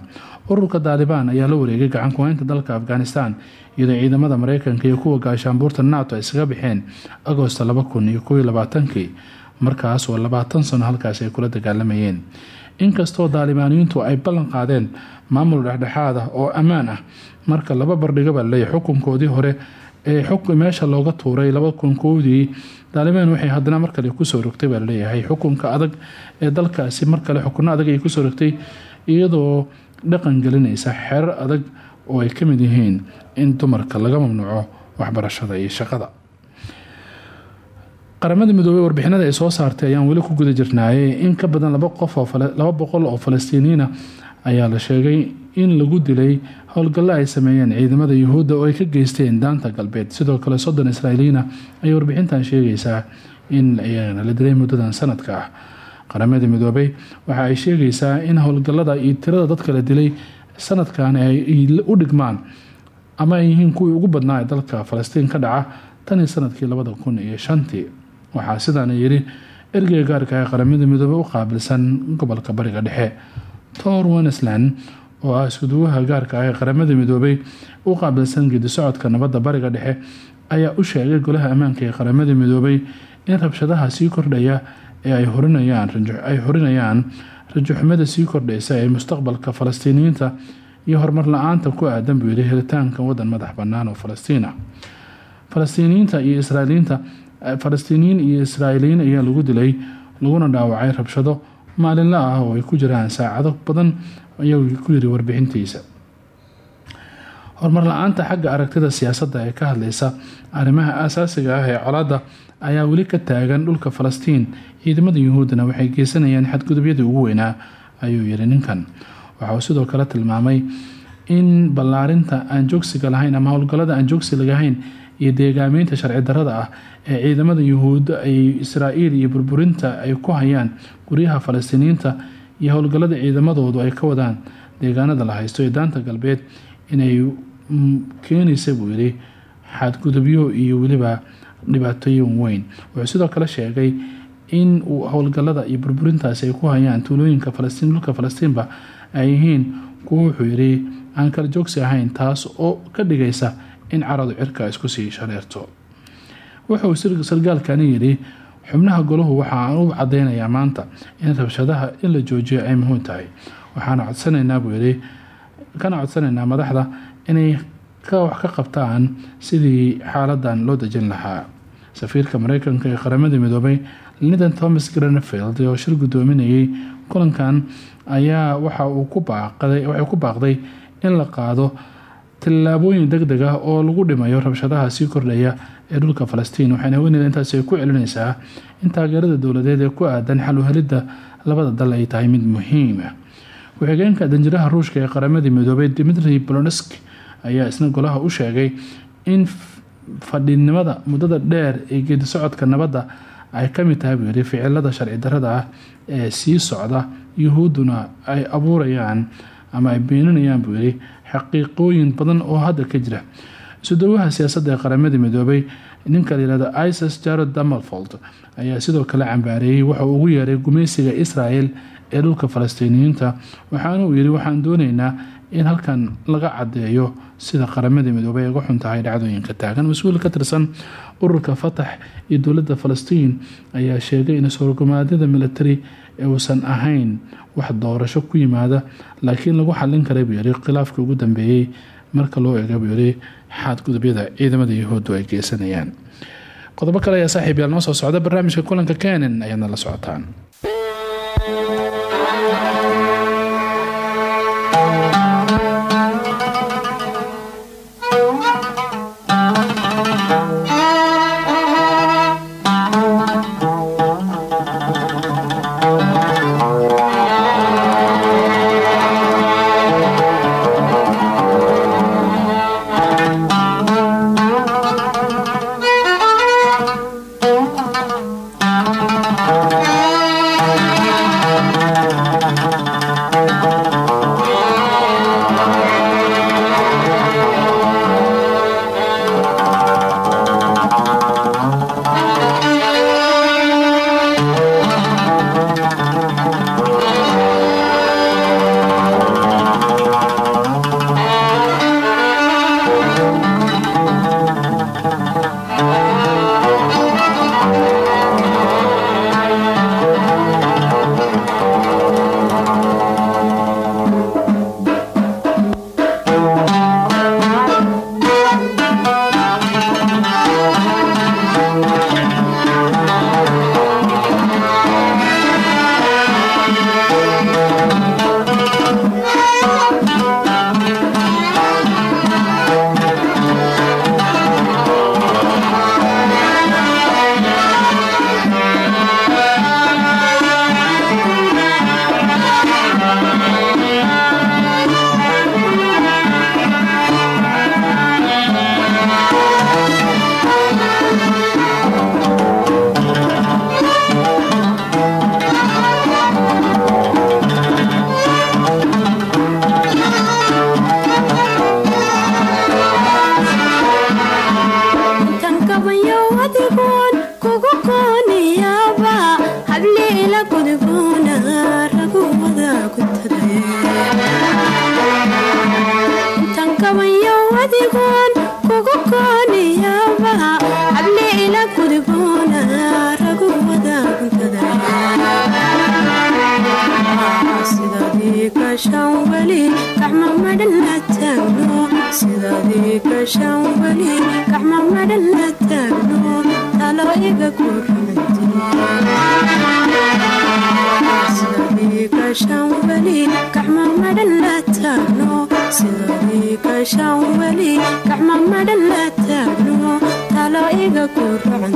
ururka taalibaan ayaa la wareegay gacan kuweynta dalka afghanistan iyadoo ciidamada mareykanka iyo kuwa gaashaanbuurta nato ay isaga baxeen agosto laba kun markaas oo labaatan sano halkaasi ay kula dagaalamayeen inkastoo daalibaaniyiintu ay ballan qaadeen maamul dhexdhexaad ah oo ammaan ah marka laba bardhigo baa laleeyahy xukunkoodii hore ee meesha looga tuuray laba kun kowdii taalibaan waxay haddana markale ku soo rogtay baa la leeyahay xukunka adag ee dalkaasi markale xukuno adag ay ku soo rogtay iyadoo dhaqan gelinaysa xerar adag oo ay ka mid yihiin in dumarka laga mamnuuco waxbarashada iyo shaqada qaramada midoobey warbixinada ay soo saartay ayaan weli ku guda jirnaayay in ka badan laba boqol oo ayaa la sheegay in lagu dilay howlgallo ay sameeyeen ciidamada yuhuudda oo ay ka geysteen daanta galbeed. Sidoo kale soddon israailiyiina ayay warbixintan sheegaysaa in la dilay muddadan sanadka. Qaramada midoobey waxa ay sheegaysaa in howlgallada iyo tirada dadka la dilay sanadkan ay u dhigmaan ama ay yihiin kuwii ugu badnaa dalka falastiin ka dhaca tanii sannadkii labada kun iyo shantii waxaa sidaana yiri ergeyga gaarka ee qaramada midoobey u qaabilsan gobolka bariga dhexe. Tor wenesland oo ah iskuduwaha gaarka ah ee qaramada midoobey u qaabilsan geedi socodka nabadda bariga dhexe ayaa u sheegay golaha ammaanka ee qaramada midoobey in rabshadaha sii kordhaya ee ay horinayaan rajoxumada sii kordhaysa ee mustaqbalka falastiiniyiinta iyo horumar la'aanta ku aadan buu helitaanka wadan madax bannaan oo falastiin ah falastiiniyiinta iyo israailiyiinta falastiiniyiin iyo israa'iiliyiin ayaa lagu dilay laguna dhaawacay rabshado maalinla ah oo ay ku jiraan saacado badan ayuu ku yiri warbixintiisa. Horumar la'aanta xagga aragtida siyaasadda ee ka hadlaysa arrimaha aasaasiga ah ee colaadda ayaa weli ka taagan dhulka falastiin. Ciidamada yuhuuddana waxay geysanayaan xadgudubyadii ugu weynaa ayuu yiri ninkan. Waxa uu sidoo kale tilmaamay in ballaarinta aan joogsiga lahayn ama howlgallada aan joogsi lagahayn iyo deegaameynta sharci darrada ah ee ciidamada yuhuudda ay israa'iil iyo burburinta ay ku hayaan guryaha falastiiniyiinta iyo howlgallada ciidamadoodu ay ka wadaan deegaanada la haysto ee daanta galbeed inay keenaysa buu yiri xadgudubyo iyo weliba dhibaatooyin weyn. Wuxuu sidoo kale sheegay in uu howlgallada iyo burburintaasi ay ku hayaan tuulooyinka falastiin dhulka falastiinba ay yihiin kuwo wuxuu yiri aan kala joogsi ahayn taas oo ka dhigaysa in caradu cirka isku sii shareerto. Wuxuu sargaalkani yidhi xubnaha golahu waxaan u cadeynayaa maanta in rabshadaha in la joojiyo ay muhiim tahay. Waxaana codsanaynaa buu yidhi. Kana codsanaynaa madaxda inay wax ka qabtaan sidii xaaladan loo dejin lahaa. Safiirka mareykanka ee qaramada midoobay lidan thomas grenfield oo shir gudoominayay kulankan ayaa waxa uu ku baaqday in la qaado tallaabooyin deg deg ah oo lagu dhimayo rabshadaha sii kordhaya ee dhulka falastiin waxayna haweeneyda intaasi ku celinaysaa in taageerada dowladeed ee ku aadan xal u helidda labada dal ay tahay mid muhiim ah. Ku-xigeenka danjiraha ruushka ee qaramadii midoobay dimitri bolonsk ayaa isna golaha u sheegay in fadhinimada muddada dheer ee geedi socodka nabadda ay ka mid tahay buu yiri ficilada sharci darada ah ee sii socda yuhuudduna ay abuurayaan ama ay beeninayaan buu xaqiiqooyin badan oo hadda ka jira. Isudawaha siyaasadda ee qaramada midoobay ninka layihahdo isis jarod damalfold ayaa sidoo kale cambaareeyey waxa uu ugu yeeray gumaysiga israel ee dhulka falastiiniyiinta. Waxaana uu yiri waxaan dooneynaa in halkan laga cadeeyo sida qaramada midoobay ay uga xun dhacdooyinka taagan. Mas'uul ka tirsan ururka fatax iyo dowladda falastiin ayaa sheegay in sorgumaadyada military uusan ahayn wax doorasho ku yimaada laakiin lagu xalin karay buu yiri khilaafkii ugu dambeeyey marka loo eega buu yiri xadgudubyada ciidamada yahuuddu ay geysanayaan qodobo kale ayaa saaxiib yaal noo soo socda barnaamijka kulanka kenen ayaadna la socotaan garan wayday taladii gacaliyo nasteexo garan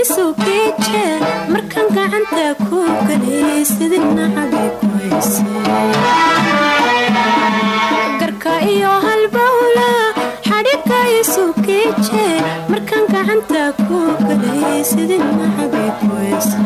isu kiijee markaan gacanta ku galiyey sidina caday ku haysegarka iyo halbawla xadhigga isu kiijee markaan gacanta ku galiyey sidina caday ku hayse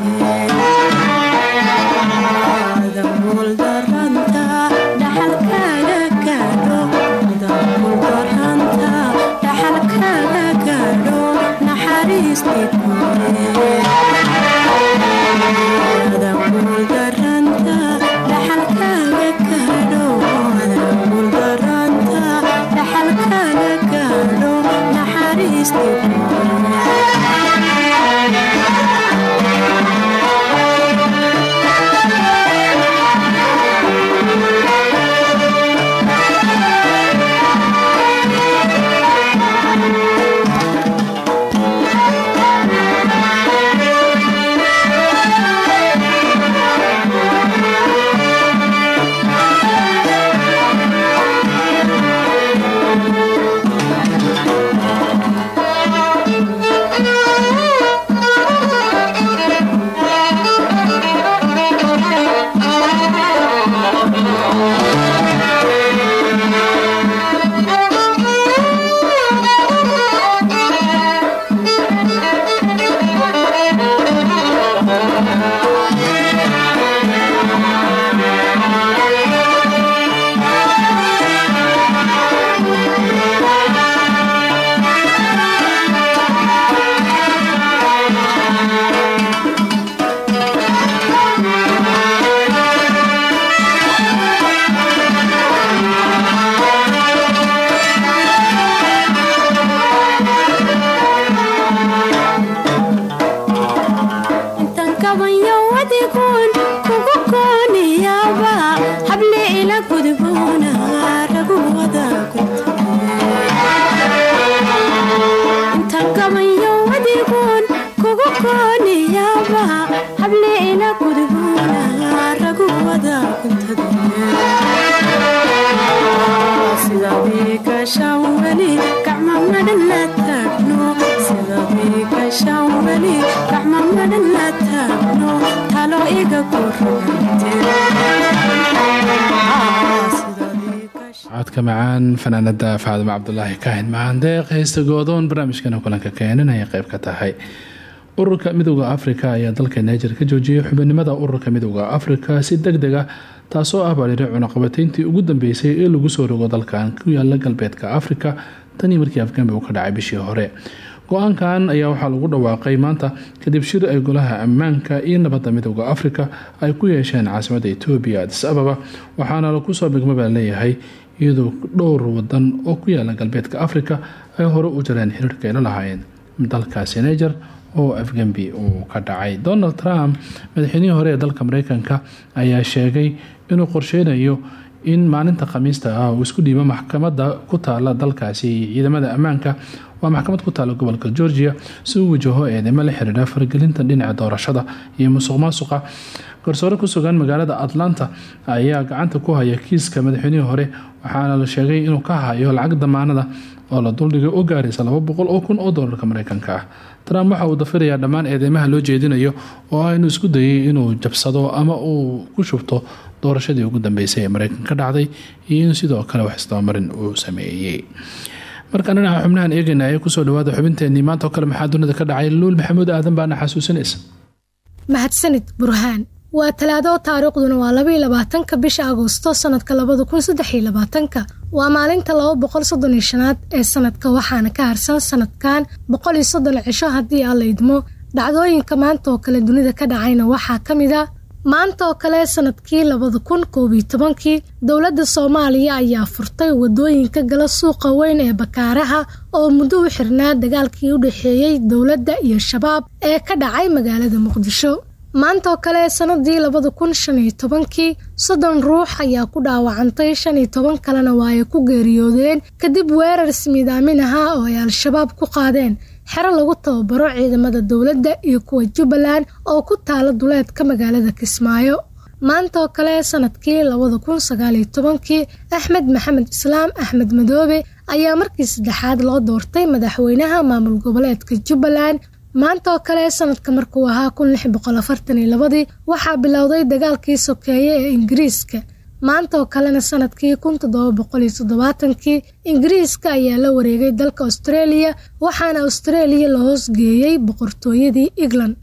weli codka macaan fanaanada faadimo cabdulaahi kaahin macandeeq heesta goodoon barnaamijkana kulanka keenan ayay qayb ka tahay. Ururka midowda afrika ayaa dalka niger ka joojiyay xubinimada ururka midowda afrika si deg deg ah taasoo ah baadhiri cunaqabatayntii ugu dambeysay ee lagu soo rogo dalkan ku yaalla galbeedka afrika. Tanii markii afgambi uu ka dhacay bishii hore go'aankan ayaa waxaa lagu dhawaaqay maanta kadib shir ay golaha ammaanka iyo nabadda midooda afrika ay ku yeesheen caasimada etoobiya adis ababa waxaana lagu soo bigma baa leeyahay iyadoo dhowr wadan oo ku yaalla galbeedka afrika ay hore u jareen xiriirka ay la lahaayeen. Dalkaasi niger oo afgambi uu ka dhacay. Donald trump madaxweynihii hore ee dalka mareykanka ayaa sheegay inuu qorsheynayo in maalinta khamiista ah uu isku dhiibo maxkamada ku taala dalkaasi. Ciidamada ammaanka waa maxkamad ku taala gobolka georgia si wajaho eedeymo la xiriira faragelinta dhinaca doorashada iyo musuq maasuqa garsoore ku sugan magaalada atlanta ayaa gacanta ku haya kiiska madaxweynihii hore waxaana la sheegay inuu ka hayo lacag damaanada oo la duldhigay oo gaaraysa laba boqol oo kun oo doolarka mareykanka ah trump waxa uu dafirayaa dhammaan eedeymaha loo jeedinayo oo ah inuu isku dayay inuu jabsado ama uu ku shubto doorashadii ugu dambeysay ee mareykan ka dhacday iyo in sidoo kale wax isdabamarin uu sameeyey markaan dhinaca xubnahan eegayna ee ku soo dhawaada xubinteenii maanta oo kale maxaa dunida ka dhacay? Luul maxamuud aadan baana xasuusinaysa mahadsanid burhaan waa talaado taariikhduna waa labaiyo labaatanka bisha agoosto sanadka labada kun iyo labaatanka. Waa maalinta laba boqol soddon iyo shanaad ee sanadka waxaana ka harsan sanadkan boqol iyo soddon cisho haddii aan la idmo. Dhacdooyinka maanta oo kale dunida ka dhacayna waxaa ka mid a maanta oo kale sannadkii labada kun koob iyo soomaaliya ayaa furtay waddooyinka gala suuqa weyn ee bakaaraha oo muddo u xirnaa dagaalkii u dhexeeyey dowladda iyo shabaab ee ka dhacay magaalada muqdisho maanta oo kale sanadii labada kun shan tobankii soddon ruux ayaa ku dhaawacantay shan iyo toban kalena waa ay ku geeriyoodeen. Kadib weerar ismiidaamin ahaa oo ay al-shabaab ku qaadeen xero lagu tababaro ciidamada dowladda iyo kuwa jubbaland oo ku taala duleedka magaalada kismaayo. Maanta oo kale sannadkii labada kun sagaaliyo tobankii axmed maxamed islaam axmed madoobe ayaa markii saddexaad loo doortay madaxweynaha maamul goboleedka jubbaland maanta oo kale sanadka markuu ahaa kun lix boqol afartan iyo labadii waxaa bilowday dagaalkii sokeeye ee ingiriiska. Maanta oo kalena sannadkii kun toddoba boqol toddobaatankii ingiriiska ayaa la wareegay dalka australia waxaana australia la hoosgeeyey boqortooyadii england.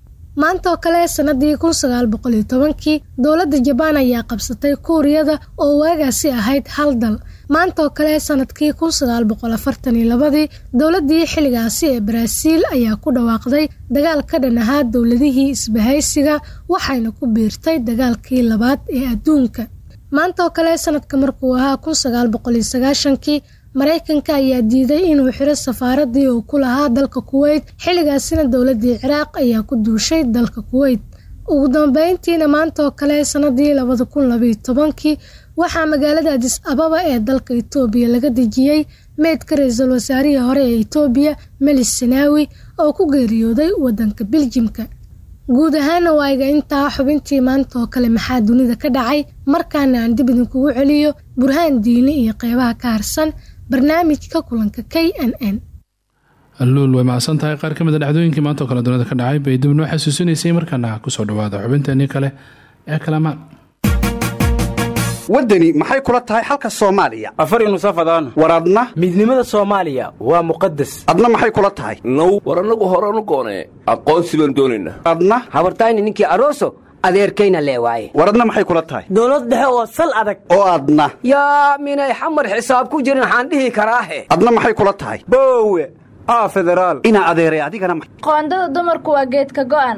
Maanta kale sanadii kun sagaal boqol iyo tobankii dowladda jabaan ayaa qabsatay kuuriyada oo waagaasi ahayd hal dal maanta oo kale sannadkii kun sagaal boqol afartan labadii dowladii xilligaasi ee baraaziil ayaa ku dhawaaqday dagaal ka dhan ahaa dowladihii isbahaysiga waxayna ku biirtay dagaalkii labaad ee adduunka. Maanta oo kale sanadka markuu ahaa kun sagaal boqol sagaashankii maraykanka ayaa diiday inuu xiro safaaradii uu ku lahaa dalka kuweyt xilligaasina dowladii ciraaq ayaa ku duushay dalka kuweyt ugu dambeyntiina maanta oo kale sanadii labada kun waxaa magaalada adis ababa ee dalka itoobiya laga dejiyey meydka ra'iisul wasaarihii hore ee itoobiya melis sanaawi oo ku geeriyooday wadanka biljimka guud ahaana waa iga intaa xubintii maanta oo kale maxaa dunida ka dhacay markaana aan dib idinkugu celiyo burhaan diini iyo qeybaha ka harsan barnaamijka kulanka k n n. Luul way macsan tahay. Qaar ka mid a dhacdooyinkii maanta oo kale dunida ka dhacay bay dib noo xasuusinaysay markaana ku soo dhawaada xubinteenii kale ee kalamaan waddani maxay kula tahay xalka soomaaliya? Afar nusafadaan war adna? Midnimada soomaaliya waa muqadas adna maxay kula tahay? Now war annagu horanu goonee aqoonsi baan doonaynaa adna? Habartayni ninkii aroso adeerkayna lee waaye. War adna maxay kula tahay? Dowlad dhexe oo sal adag. Oo adna. Yaa minay xamar xisaab ku jirin waxaan dhihi karaahe adna maxay kula tahay? Boowe aa federaal inaa adeeray adigana qoondada dumarku waa geedka go'an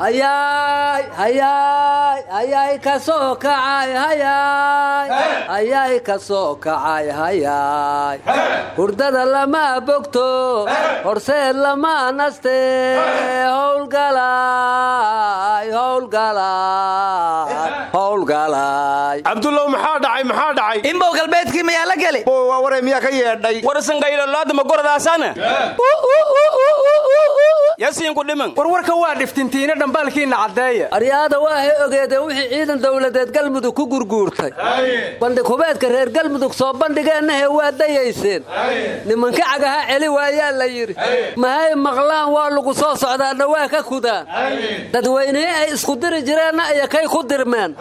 hayaay hayaay hayaay ka soo kacay hayaay hayaay ka soo kacay hayaay hurdada lama bogto horseed lama naste. Howlgalaay howlgalaay howlgalaay cabdullow maxaa dhacay maxaa dhacay? Inbow galbeedkii mayaa la geli waa waree miyaa ka yeedhay. Warsan qaylolaadama goradaasana yasiinku dhiman warwarka waa dhiftintiina dhambaalkiinna caddeeya aryaada waahay ogeedeen wixii ciidan dowladeed galmudug ku gurguurtay. Bandhig hubeedka reer galmudug soo bandhigeennahe waa dayayseen. Nimanka cagaha celi waayaa la yidhi. Mahay maqlaan waa lagu soo socdaanna waa ka kudaan. Dadweynihii ay isku diri jireenna iyo kay ku dirmeen.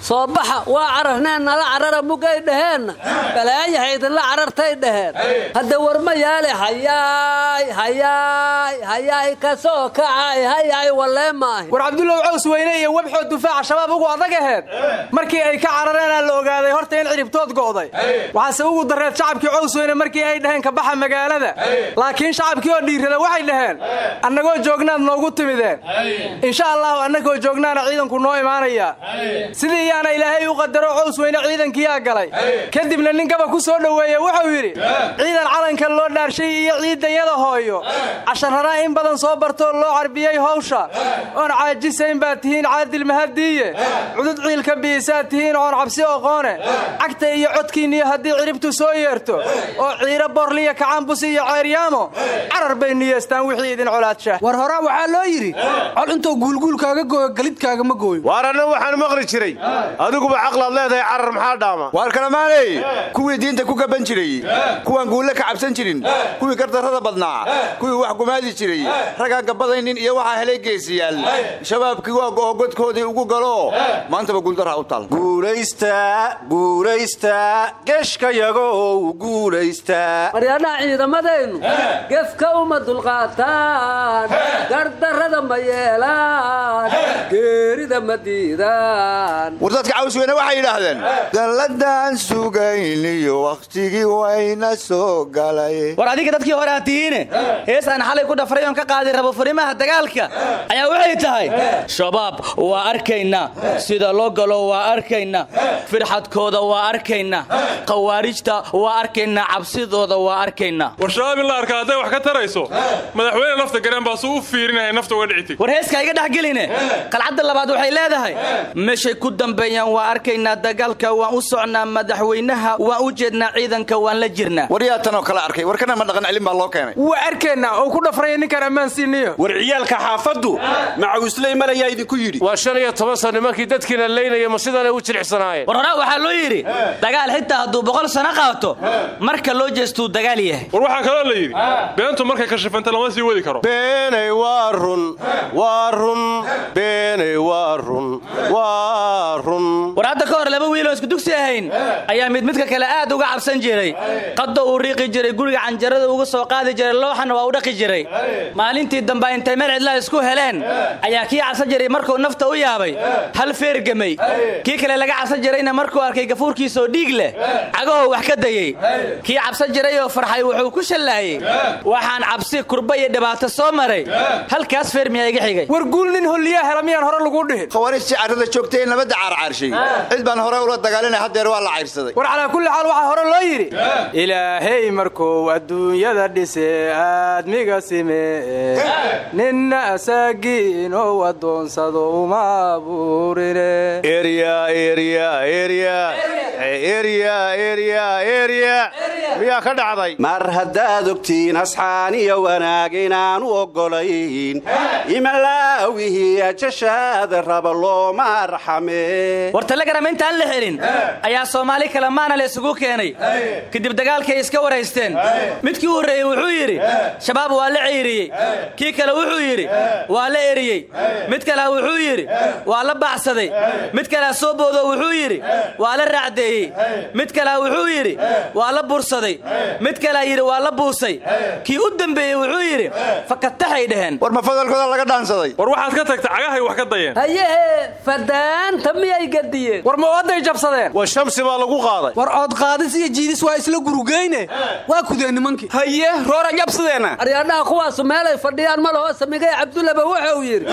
Soo baxa waa cararneen nala carara mugay dhaheenna balaayaha idinla carartay dhaheen. Hadda warma yaale hayaay hayaay hayaay ka soo kacay. Hayaay wallee maahi war cabdullaw caws weyne iyo webxoo dufaaca shabaab ugu adag aheed. Markii ay ka carareenaa la ogaaday horta in ciribtood go'day. Waxaase ugu darreed shacabkii caws weyne markii ay dhaheen ka baxa magaalada. Laakiin shacabkii oo dhiirrada waxay dhaheen annagoo joognaad noogu timideen. Insha allahu annagoo joognaana ciidanku noo imaanayaa sidii yaana ilaahay u qadaro caws weyne ciidankiyaa galay. Kadibna nin gaba ku soo dhoweeye wuxuu yidhi ciidan calanka loo dhaarshay iyo ciidanyada hooyo. Casharraraa in badan soo bartoo loo carbiyey hawsha. Oon caajisayn baad tihiin caadil mahadiiye cudud ciilka biisaad tihiin oon cabsi oqoone cagta iyo codkiinniyo haddii ciribtu soo yeerto. Oo ciiro borliya kacaanbus iyo ceeryaamo. Carar bay niyeestaan wixii idin colaadsha war horaa waxaa loo yidhi col intuu guulguulkaaga gooyo galidkaaga ma gooyo. Waar anna waxaan maqli jiray. Adiguba caqlaad leedahay carar maxaa dhaama? Waar kalamaaney kuwii diinta ku gaban jiray kuwaan guulle ka cabsan jirin kuwii gardarrada badnaa kuwii wax gumaadi jiray raggaan gabadaynin iyo waxaa helay geesiyaal. Shabaabkii waa go'o godkoodii ugu galo. Maantaba guuldarraa u taal. Guulaysta guulaysta geshkayagow guulaysta. Maryaadhaha ciidamadeennu gefka uma dulqaataan. Gardarrada ma yeelaan. Geerida ma diidaan. War dadka caws weyne waxay yidhaahdeen. Dalladaan sugayniyo wakhtigii wayna soo galay. War adiga dadkii hore aad tihiine. Hees aan xalay ku dhafray oon ka qaadi rabo furimaha dagaalka. Ayaa waxay tahay shabaab waa arkaynaa sida loo galo waa arkaynaa firxadkooda waa arkaynaa khawaarijta waa arkaynaa cabsidooda waa arkaynaa war shabaab in la arkaa hadday wax ka tarayso madaxweyne nafta gareen baasuu u fiirinaya nafta uga dhicitay war heeskaa iga dhex geline. Qalcadda labaad waxay leedahay meeshay ku dambeeyaan waa arkaynaa dagaalka waan u socnaa madaxweynaha waan u jeednaa ciidanka waan la jirnaa. Waryaa tanoo kale arkay warkana ma dhaqan celin baa loo keenay. Waa arkeenna oo ku dhafraya ninkaan war ciyaalka xaafaddu macawisley malayaa idinku yidhi. Waa shan iyo toban sano nimankii dadkiina leynaya ma u jilicsanaayeen war waxaa loo yidhi dagaal xitaa hadduu boqol sano qaato marka loo jeestuu dagaal yahay. War waxaa kaloo la yidhi beentu markay kashifanta lama sii wadi karo. Beenay waa run waa run beenay waa run waa run. War hadda ka hor laba wiiloo isku dugsi ahayn ayaa mid midka kale aad uga cabsan jiray. Qaddo uu riiqi jiray guriga canjarada uga soo qaadi jiray looxana waa u dhaqi jiray maalintii dambe intay meel cidlaa isku heleen ayaa kii cabsan jiray markuu nafta u yaabay hal feergamay kii kale laga cabsan jirayna markuu arkay gafuurkiisaoo dhiig leh cagahoo wax ka dayey kii cabsan jiray oo farxay wuxuu ku shallaayey waxaan cabsi kurba iyo dhibaato soo maray. Halkaas feer miyaa iga xigay. War guul nin holliyaa hela miyaan hore lagu dhihin. Khawaarijtii carrada joogtay ee nabadda caarcaarshay cid baan hore ula dagaalinay haddeer waa la cayrsaday war calaa kulli xaal waxaa hore loo yidhi ilaahay markuu adduunyada dhise aadmiga simee ninna asaagiinoo addoonsado uma abuurine miyaa ka dhacday? Mar haddaad ogtiin asxaan iyo wanaag inaanu oggolayn. Imalaawihi ajashaada raba looma arxame war telegram intaan la helin. Ayaa soomaali kale maana la isugu keenay. Kadib dagaalkay iska waraysteen midkii u horreeyey wuxuu yidhi shabaab waa la ciiriyey kii kale wuxuu yidhi waa la eriyey. Mid kale wuxuu yidhi waa la baacsaday. Mid kalea soo boodo wuxuu yidhi waa la raacdeeyey. Mid kalea wuxuu yidhi waa la bursaday mid kalea yidhi waa la buusay. Kii u dembeeyey wuxuu yidhi fakataxay dhaheen. War ma fadalkooda laga dhaansaday? War waxaad ka tagta cagahay wax ka dayeen. Hayehe fadaanta miyay gadiyeen? War ma oodday jabsadeen? War shamsi baa lagu qaaday. War oodqaadis iyo jiidis waa isla gurugeyne waa kudeen nimankii. Haye roora jabsadeenna? Aryaadhaha kuwaasu meelay fadhiyaan ma laho samigay cabdullaba wuxuu yidhi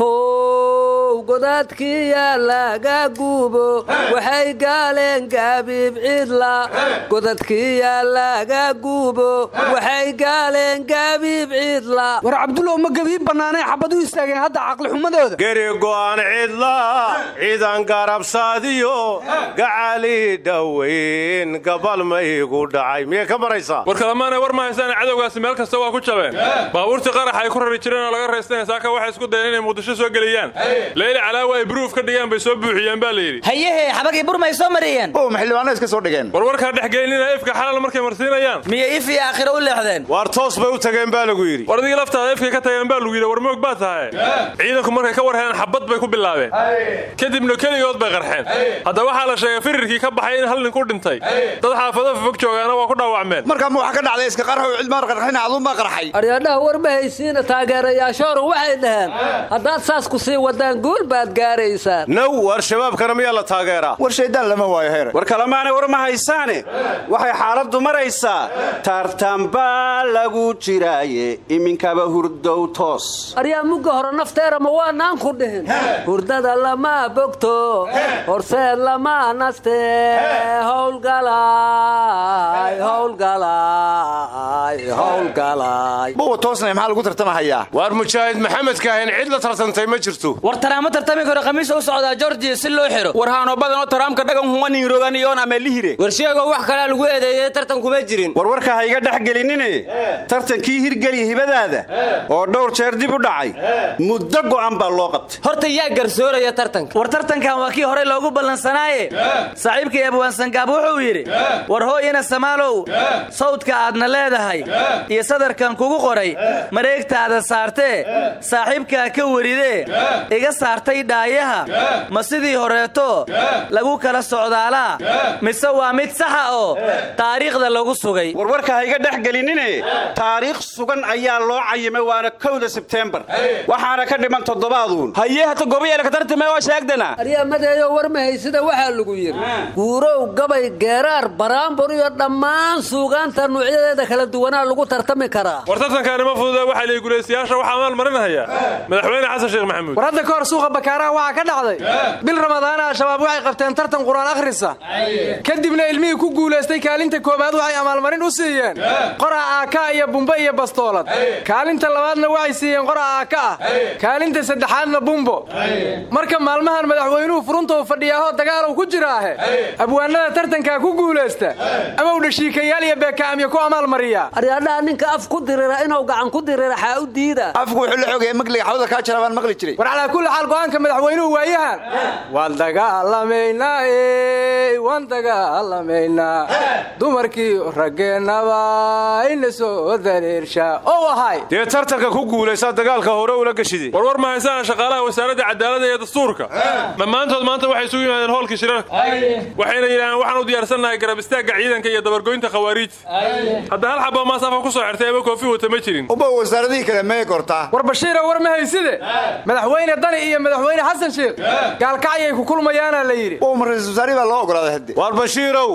how godadkiya laga gubo waxay gaaleen gabiib cidla. Godadkiya laga gubo waxay gaaleen gabiib cidla. War cabdulow ma gabiib bannaanay xabad u istaageen hadda caqli xumadooda. Geri go'an cidla ciidan garabsaadiyo gacali dhoweyn gabal maygu dhacay. Miyay ka maraysaa? War kalamaanay war ma haystaan cadowgaasi meel kasta waa ku jabeen. Baabuurtii qarax ay ku rari jireen oo laga raystana saaka waxay isku dayeen inay muqdisho soo geliyaan. Leyli calaawa ay buruuf ka dhigaan bay soo buuxiyeen baa layidhi hayehe xabagii burmay soo mariyeen. Oo maxildhibaano iska soo dhigeen. War warkaa dhex gelinina ifka xalal markay marsiinayaan. Miya if iyo aakhiro u leexdeen. Waar toos bay u tageen baa lagu yidhi. War adigii laftaada ifkay ka tageen baa lagu yidhi war moog baa tahay. Ciidanku markay ka war heleen xabad bay ku bilaabeen. Kadibna keligood bay qarxeen. Hadda waxaa la sheegay firirkii ka baxay in hal nin ku dhintay. Dad xaafado fog joogaana waa ku dhaawacmeen. Markaa ma waxa ka dhacday iska qarxow cidmaan qarxin aduunbaa qarxay. Aryadhaha war ma haysiina taageerayaashooru waxay dhaheen. Haddaad saas ku sii wadaan guul baad gaaraysaan naw waar shabaabkana miyaa la taageeraa? War shaydaan lama waayo heer. War kalemaanay war ma haysaane? Waxay xaaladdu maraysaa taartaan baa lagu jiraaye iminkaba hurdow toos. Aryaa mugga hore nafteera ma waanaan ku dhihin. Hurdada lama bogto horseed lama naste. Howlgalay howlgalay howlgalay buwa toosnay maxaa lagu tartamahayaa waar mujaahid maxamedka ahayn cid la tartantay ma jirto. War taraamo tartami karo khamiis u socdaa georgiya si loo xiro. War haano badanoo taraamka dhagan humanihirogan iyoon ameelihire war sheegoo wax kalea lagu eedeeyey tartan kuma jirin. War warka ha iga dhex gelinine? Tartankii hirgeliya hibadaada? Oo dhowr jeer dib u dhacay. Muddo go'an baa loo qabtay. Horta yaa garsooraya tartanka. War tartankan waa kii horey loogu ballansanaaye saaxiibkii abwaansangaab wuxuu yidhi war hooyana samaalow sawdka aadna leedahay iyo sadarkan kugu qoray mareegtaada saartee saaxiibkaa ka weridee iga saartay dhaayaha ma sidii horeeto lagu kala socdaalaa mise waa mid saxa oo taariikhda lagu sugay. War warka ha iga dhex gelinine. Taariikh sugan ayaa loo cayimay waana kowda sebtembar waxaana ka dhiman toddobaaduun haye hata gobayelka tartame oo sheegdana. Aryamadeeyo war ma haysida waxaa lagu yidhi guurow gabay geeraar baraambur iyo dhammaan suugaanta nuucyadeeda kala duwanaa lagu tartami karaa waxaa lihi gulaystayaasha waxaa maal marinhayaa madaxweyne xasan sheekh maxamuud. War hadda ka hor suuqa bakaaraha waxaa ka dhacday. Bil ramadaana al-shabaab waxay qabteen tartan qur'aan akhrisa kadibna ilmihii ku guulaystay kaalinta koowaad waxay amaalmarin u siiyeen qora aaka iyo bumbe iyo bastoolad. Kaalinta labaadna waxay siiyeen qora aaka ah. Kaalinta saddexaadna bumbo. Marka maalmahan madaxweynuhu furuntou fadhiyaaho dagaalow ku jiraahe. Abwaanada tartankaa ku guulaysta ama u dhashiikayaal iyo beekaamyo ku amaalmariya aryadhaha ninka af ku dirira inuu gacan ku dirira xaa u diida? Afku wuxuu la xogaya magliga xawda kaa jara baan maqli jiray. War calaa kulli xaal go'aanka madaxweynuhu waayahan. Waan dagaalamaynaa waan dagaalamaynaa dumarkii raggeennaba ina soo dareershaa oo ahay. Dee tartanka ku guulaysaa dagaalka hore ula geshide war war ma haysaan shaqaalaha wasaaradda cadaaladda iyo dastuurka. Dhammaantood maanta waxay isugu yimaadeen hoolkii shirarka waxayna yidhahdeen waxaan u diyaarsannahay garab istaagga ciidanka iyo dabargoynta khawaariijta hadda hal xaba maasafa ku soo xirtay ama koofi wata ma jirin wasaaradihii kale may kortaa war war ma hayside? Madaxweyne dani iyo madaxweyne xasan sheekh gaalkacyay ku kulmayaana la yidhi. Uma ra'isul wasaarihi baa loo ogolaaday waar bashiirow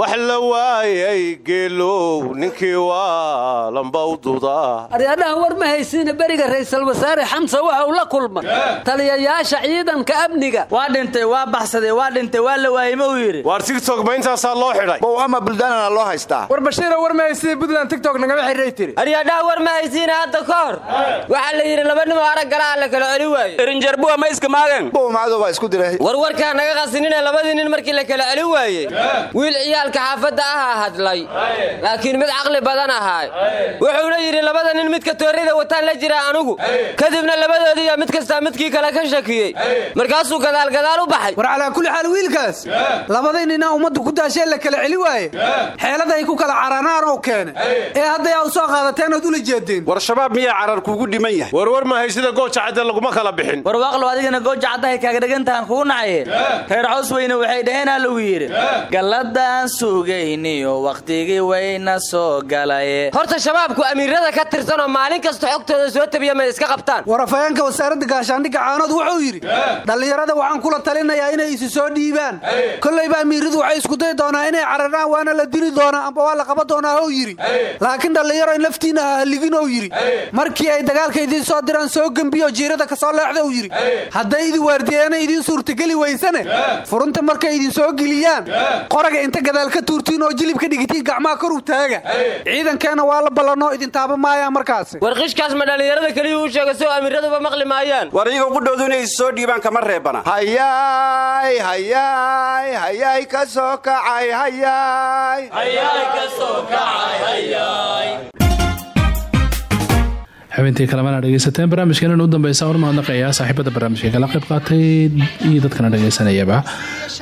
wax la waayay geelow ninkii waa lamba u dudaa aryadhaha war ma haysiina beriga ra'iisul wasaare xamse waxa uu la kulmay. Taliyayaasha ciidanka amniga. Waa dhintay waa baxsaday waa dhintay waa la waayey ma uu yidhi. Waar tigtog ma intaasaa loo xidhay? Bow ama buldaanana loo haystaa. War war ma hayside puntland tigtok nagama xirray tiri. Aryadhaha war ma haysiina hadda ka hor waxaa la yidhi laba nimoo arag galaa la kala celi waayo. Irinjarbuwa ma iska maagan bow macdo baa isku diray. War warkaa naga qasinina labadii nin markii la kala celi waayey wiil ciyaalka xaafadda ahaa hadlay. Laakiin mid caqli badan ahaay wuxuuna yidhi labada nin midka toorrida wataan la jira anugu kadibna labadoodiiya mid kastaa midkii kale ka shakiyey. Markaasuu gadaalgadaal u baxay. War calaa kulli xaal wiilkaas labaday nina ummaddu ku daashee la kala celi waaye. Xeeladahay ku kala caranaan oo keene ee hadday aa u soo qaadateen ood ula jeedeen war shabaab miyaa carar kuugu dhiman yahay. War war ma haysida gooja cadde laguma kala bixin. War waaqlow adigana gooja caddahay kaaga dhegantahan kugu nacaye reer cows weyne waxay dhaheenaa lagu yidhi. Galladaan sugayniyo wakhtigii wayna soo galaye horta shabaabku amiirada ka tirsanoo maalin kasta xogtooda soo tabiya may iska qabtaan. War afhayeenka wasaaradda gaashaandhigga caanood wuxuu yidhi dhallinyarada waxaan kula talinayaa inay isi soo dhiibaan. Kollayba amiiradu waxay isku dayi doonaa inay cararaan waana la dili doonaa amba waa la qaban doonaa ou yidhi. Laakiin dhallinyaro in laftiinna ha halligin ou yidhi markii ay dagaalka idiin soo diraan soo gembiyo jiirada ka soo leexda uu yidhi hadday idin waardiyeena idiin suurtageli weysane furunta markay idin soo geliyaan. Qoraga inta gadaal ka tuurtiin oo jilib ka dhigitiin gacmaha kor u taaga. Ciidankeena waa la ballanoo idin taaba maayaan markaasi. Warqishkaas ma dhallinyarada keliya uu sheega soo amiiraduba maqli maayaan. War iyaga qudhoodu inay is soo dhiibaan kama reebana. Hayaay hayaay. Hayaay ka soo kacay hayaay xubintii kalemana dhegaysateen. Barnaamijkeenan u dambeysa war mahadnaqayaa saaxiibada barnaamijka kala qayb qaatay iyo dadkana dhegaysanayaba.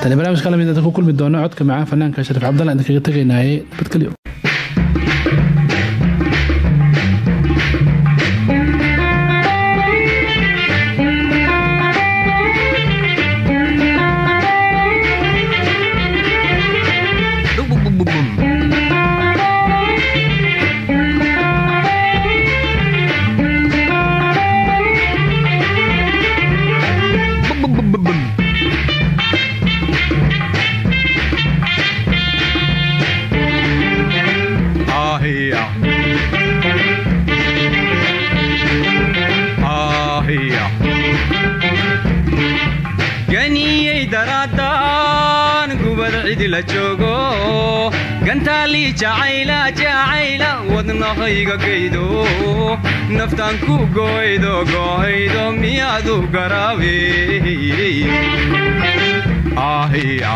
Tani barnaamijka la mid inta ku kulmi doono. Codka macaan fanaanka shariif cabdalla kaga tegaynaayay nabadgelyo gantaalii jacayla jacayla wadnahayga gaydo naftaan ku gooydo gooydo miyaadu garaabe ahiya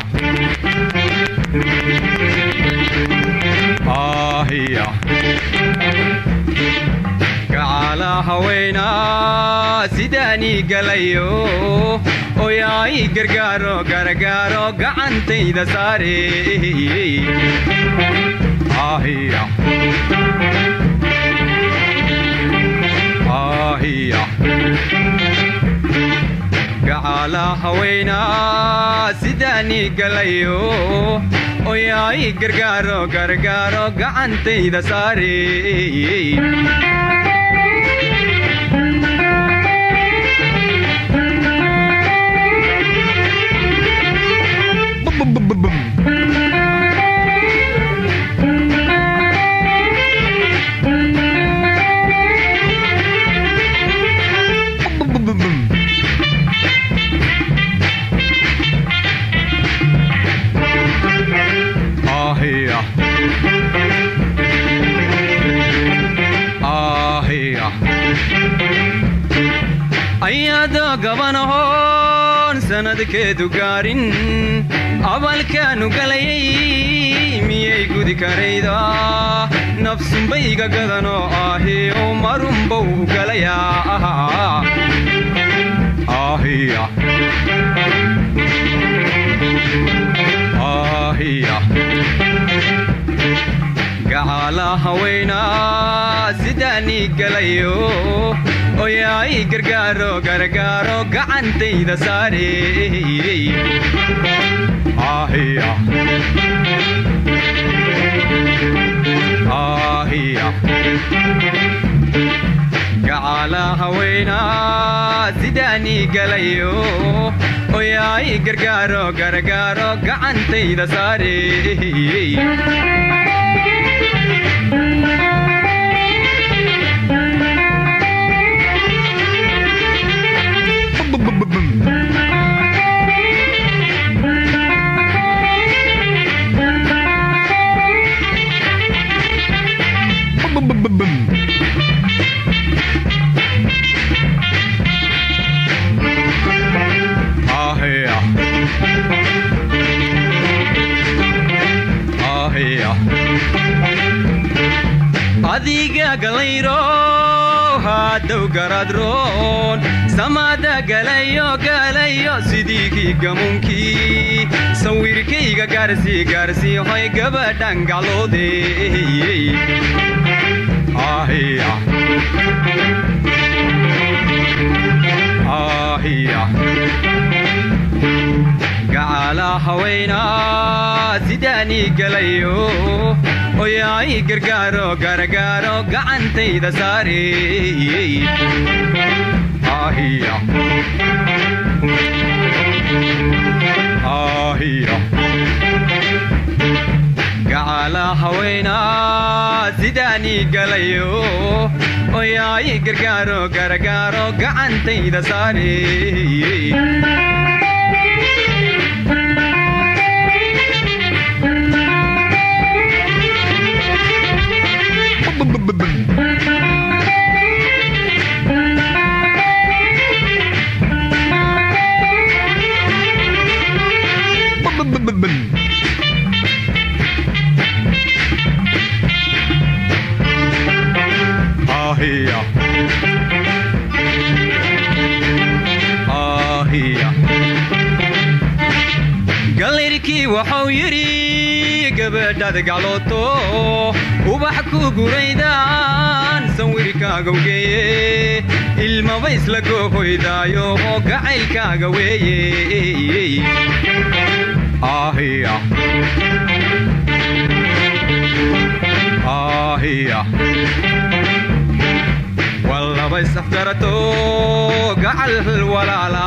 ahiya gacala haweyna sidaanii galayo. Oyaay gargaaro gargaaro gacantayda saare ahiya ahiya gacala haweyna sidaanii galayo. Oyaay gargaaro gargaaro gacantayda saare sanadkeedu gaarin abalkaanu galayay miyay gudi karayda nafsunbayga gadanoo ahiyo marunbow galayaa ahiya ahiya gacala haweyna sidaanii galayo oyaay gargaaro gargaaro gacantayda saare gacala haweyna sidaanii galayo oyaay gargaaro gargaaro gacantayda saare haddow garadroon samaada galayo galayo sidiikii gamunkii sawirkayga gaarsii gaarsii hoy gabadhan gacloode gacala haweyna sidaanii galayo oyaay gargaaro gargaaro gacantayda saare ahiya ahiya gacala haweyna sidaanii galayo. Oyaay oyaay gargaaro gargaaro gacantayda saare gabadhaad gaclooto ubax ku guraydaan sawirkaagawgeeye ilmaba isla goohoydaayo oo gacaylkaaga weeye ahiya ahiya wallaba isafgarato gacal walaala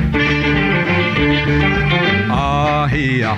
ahiya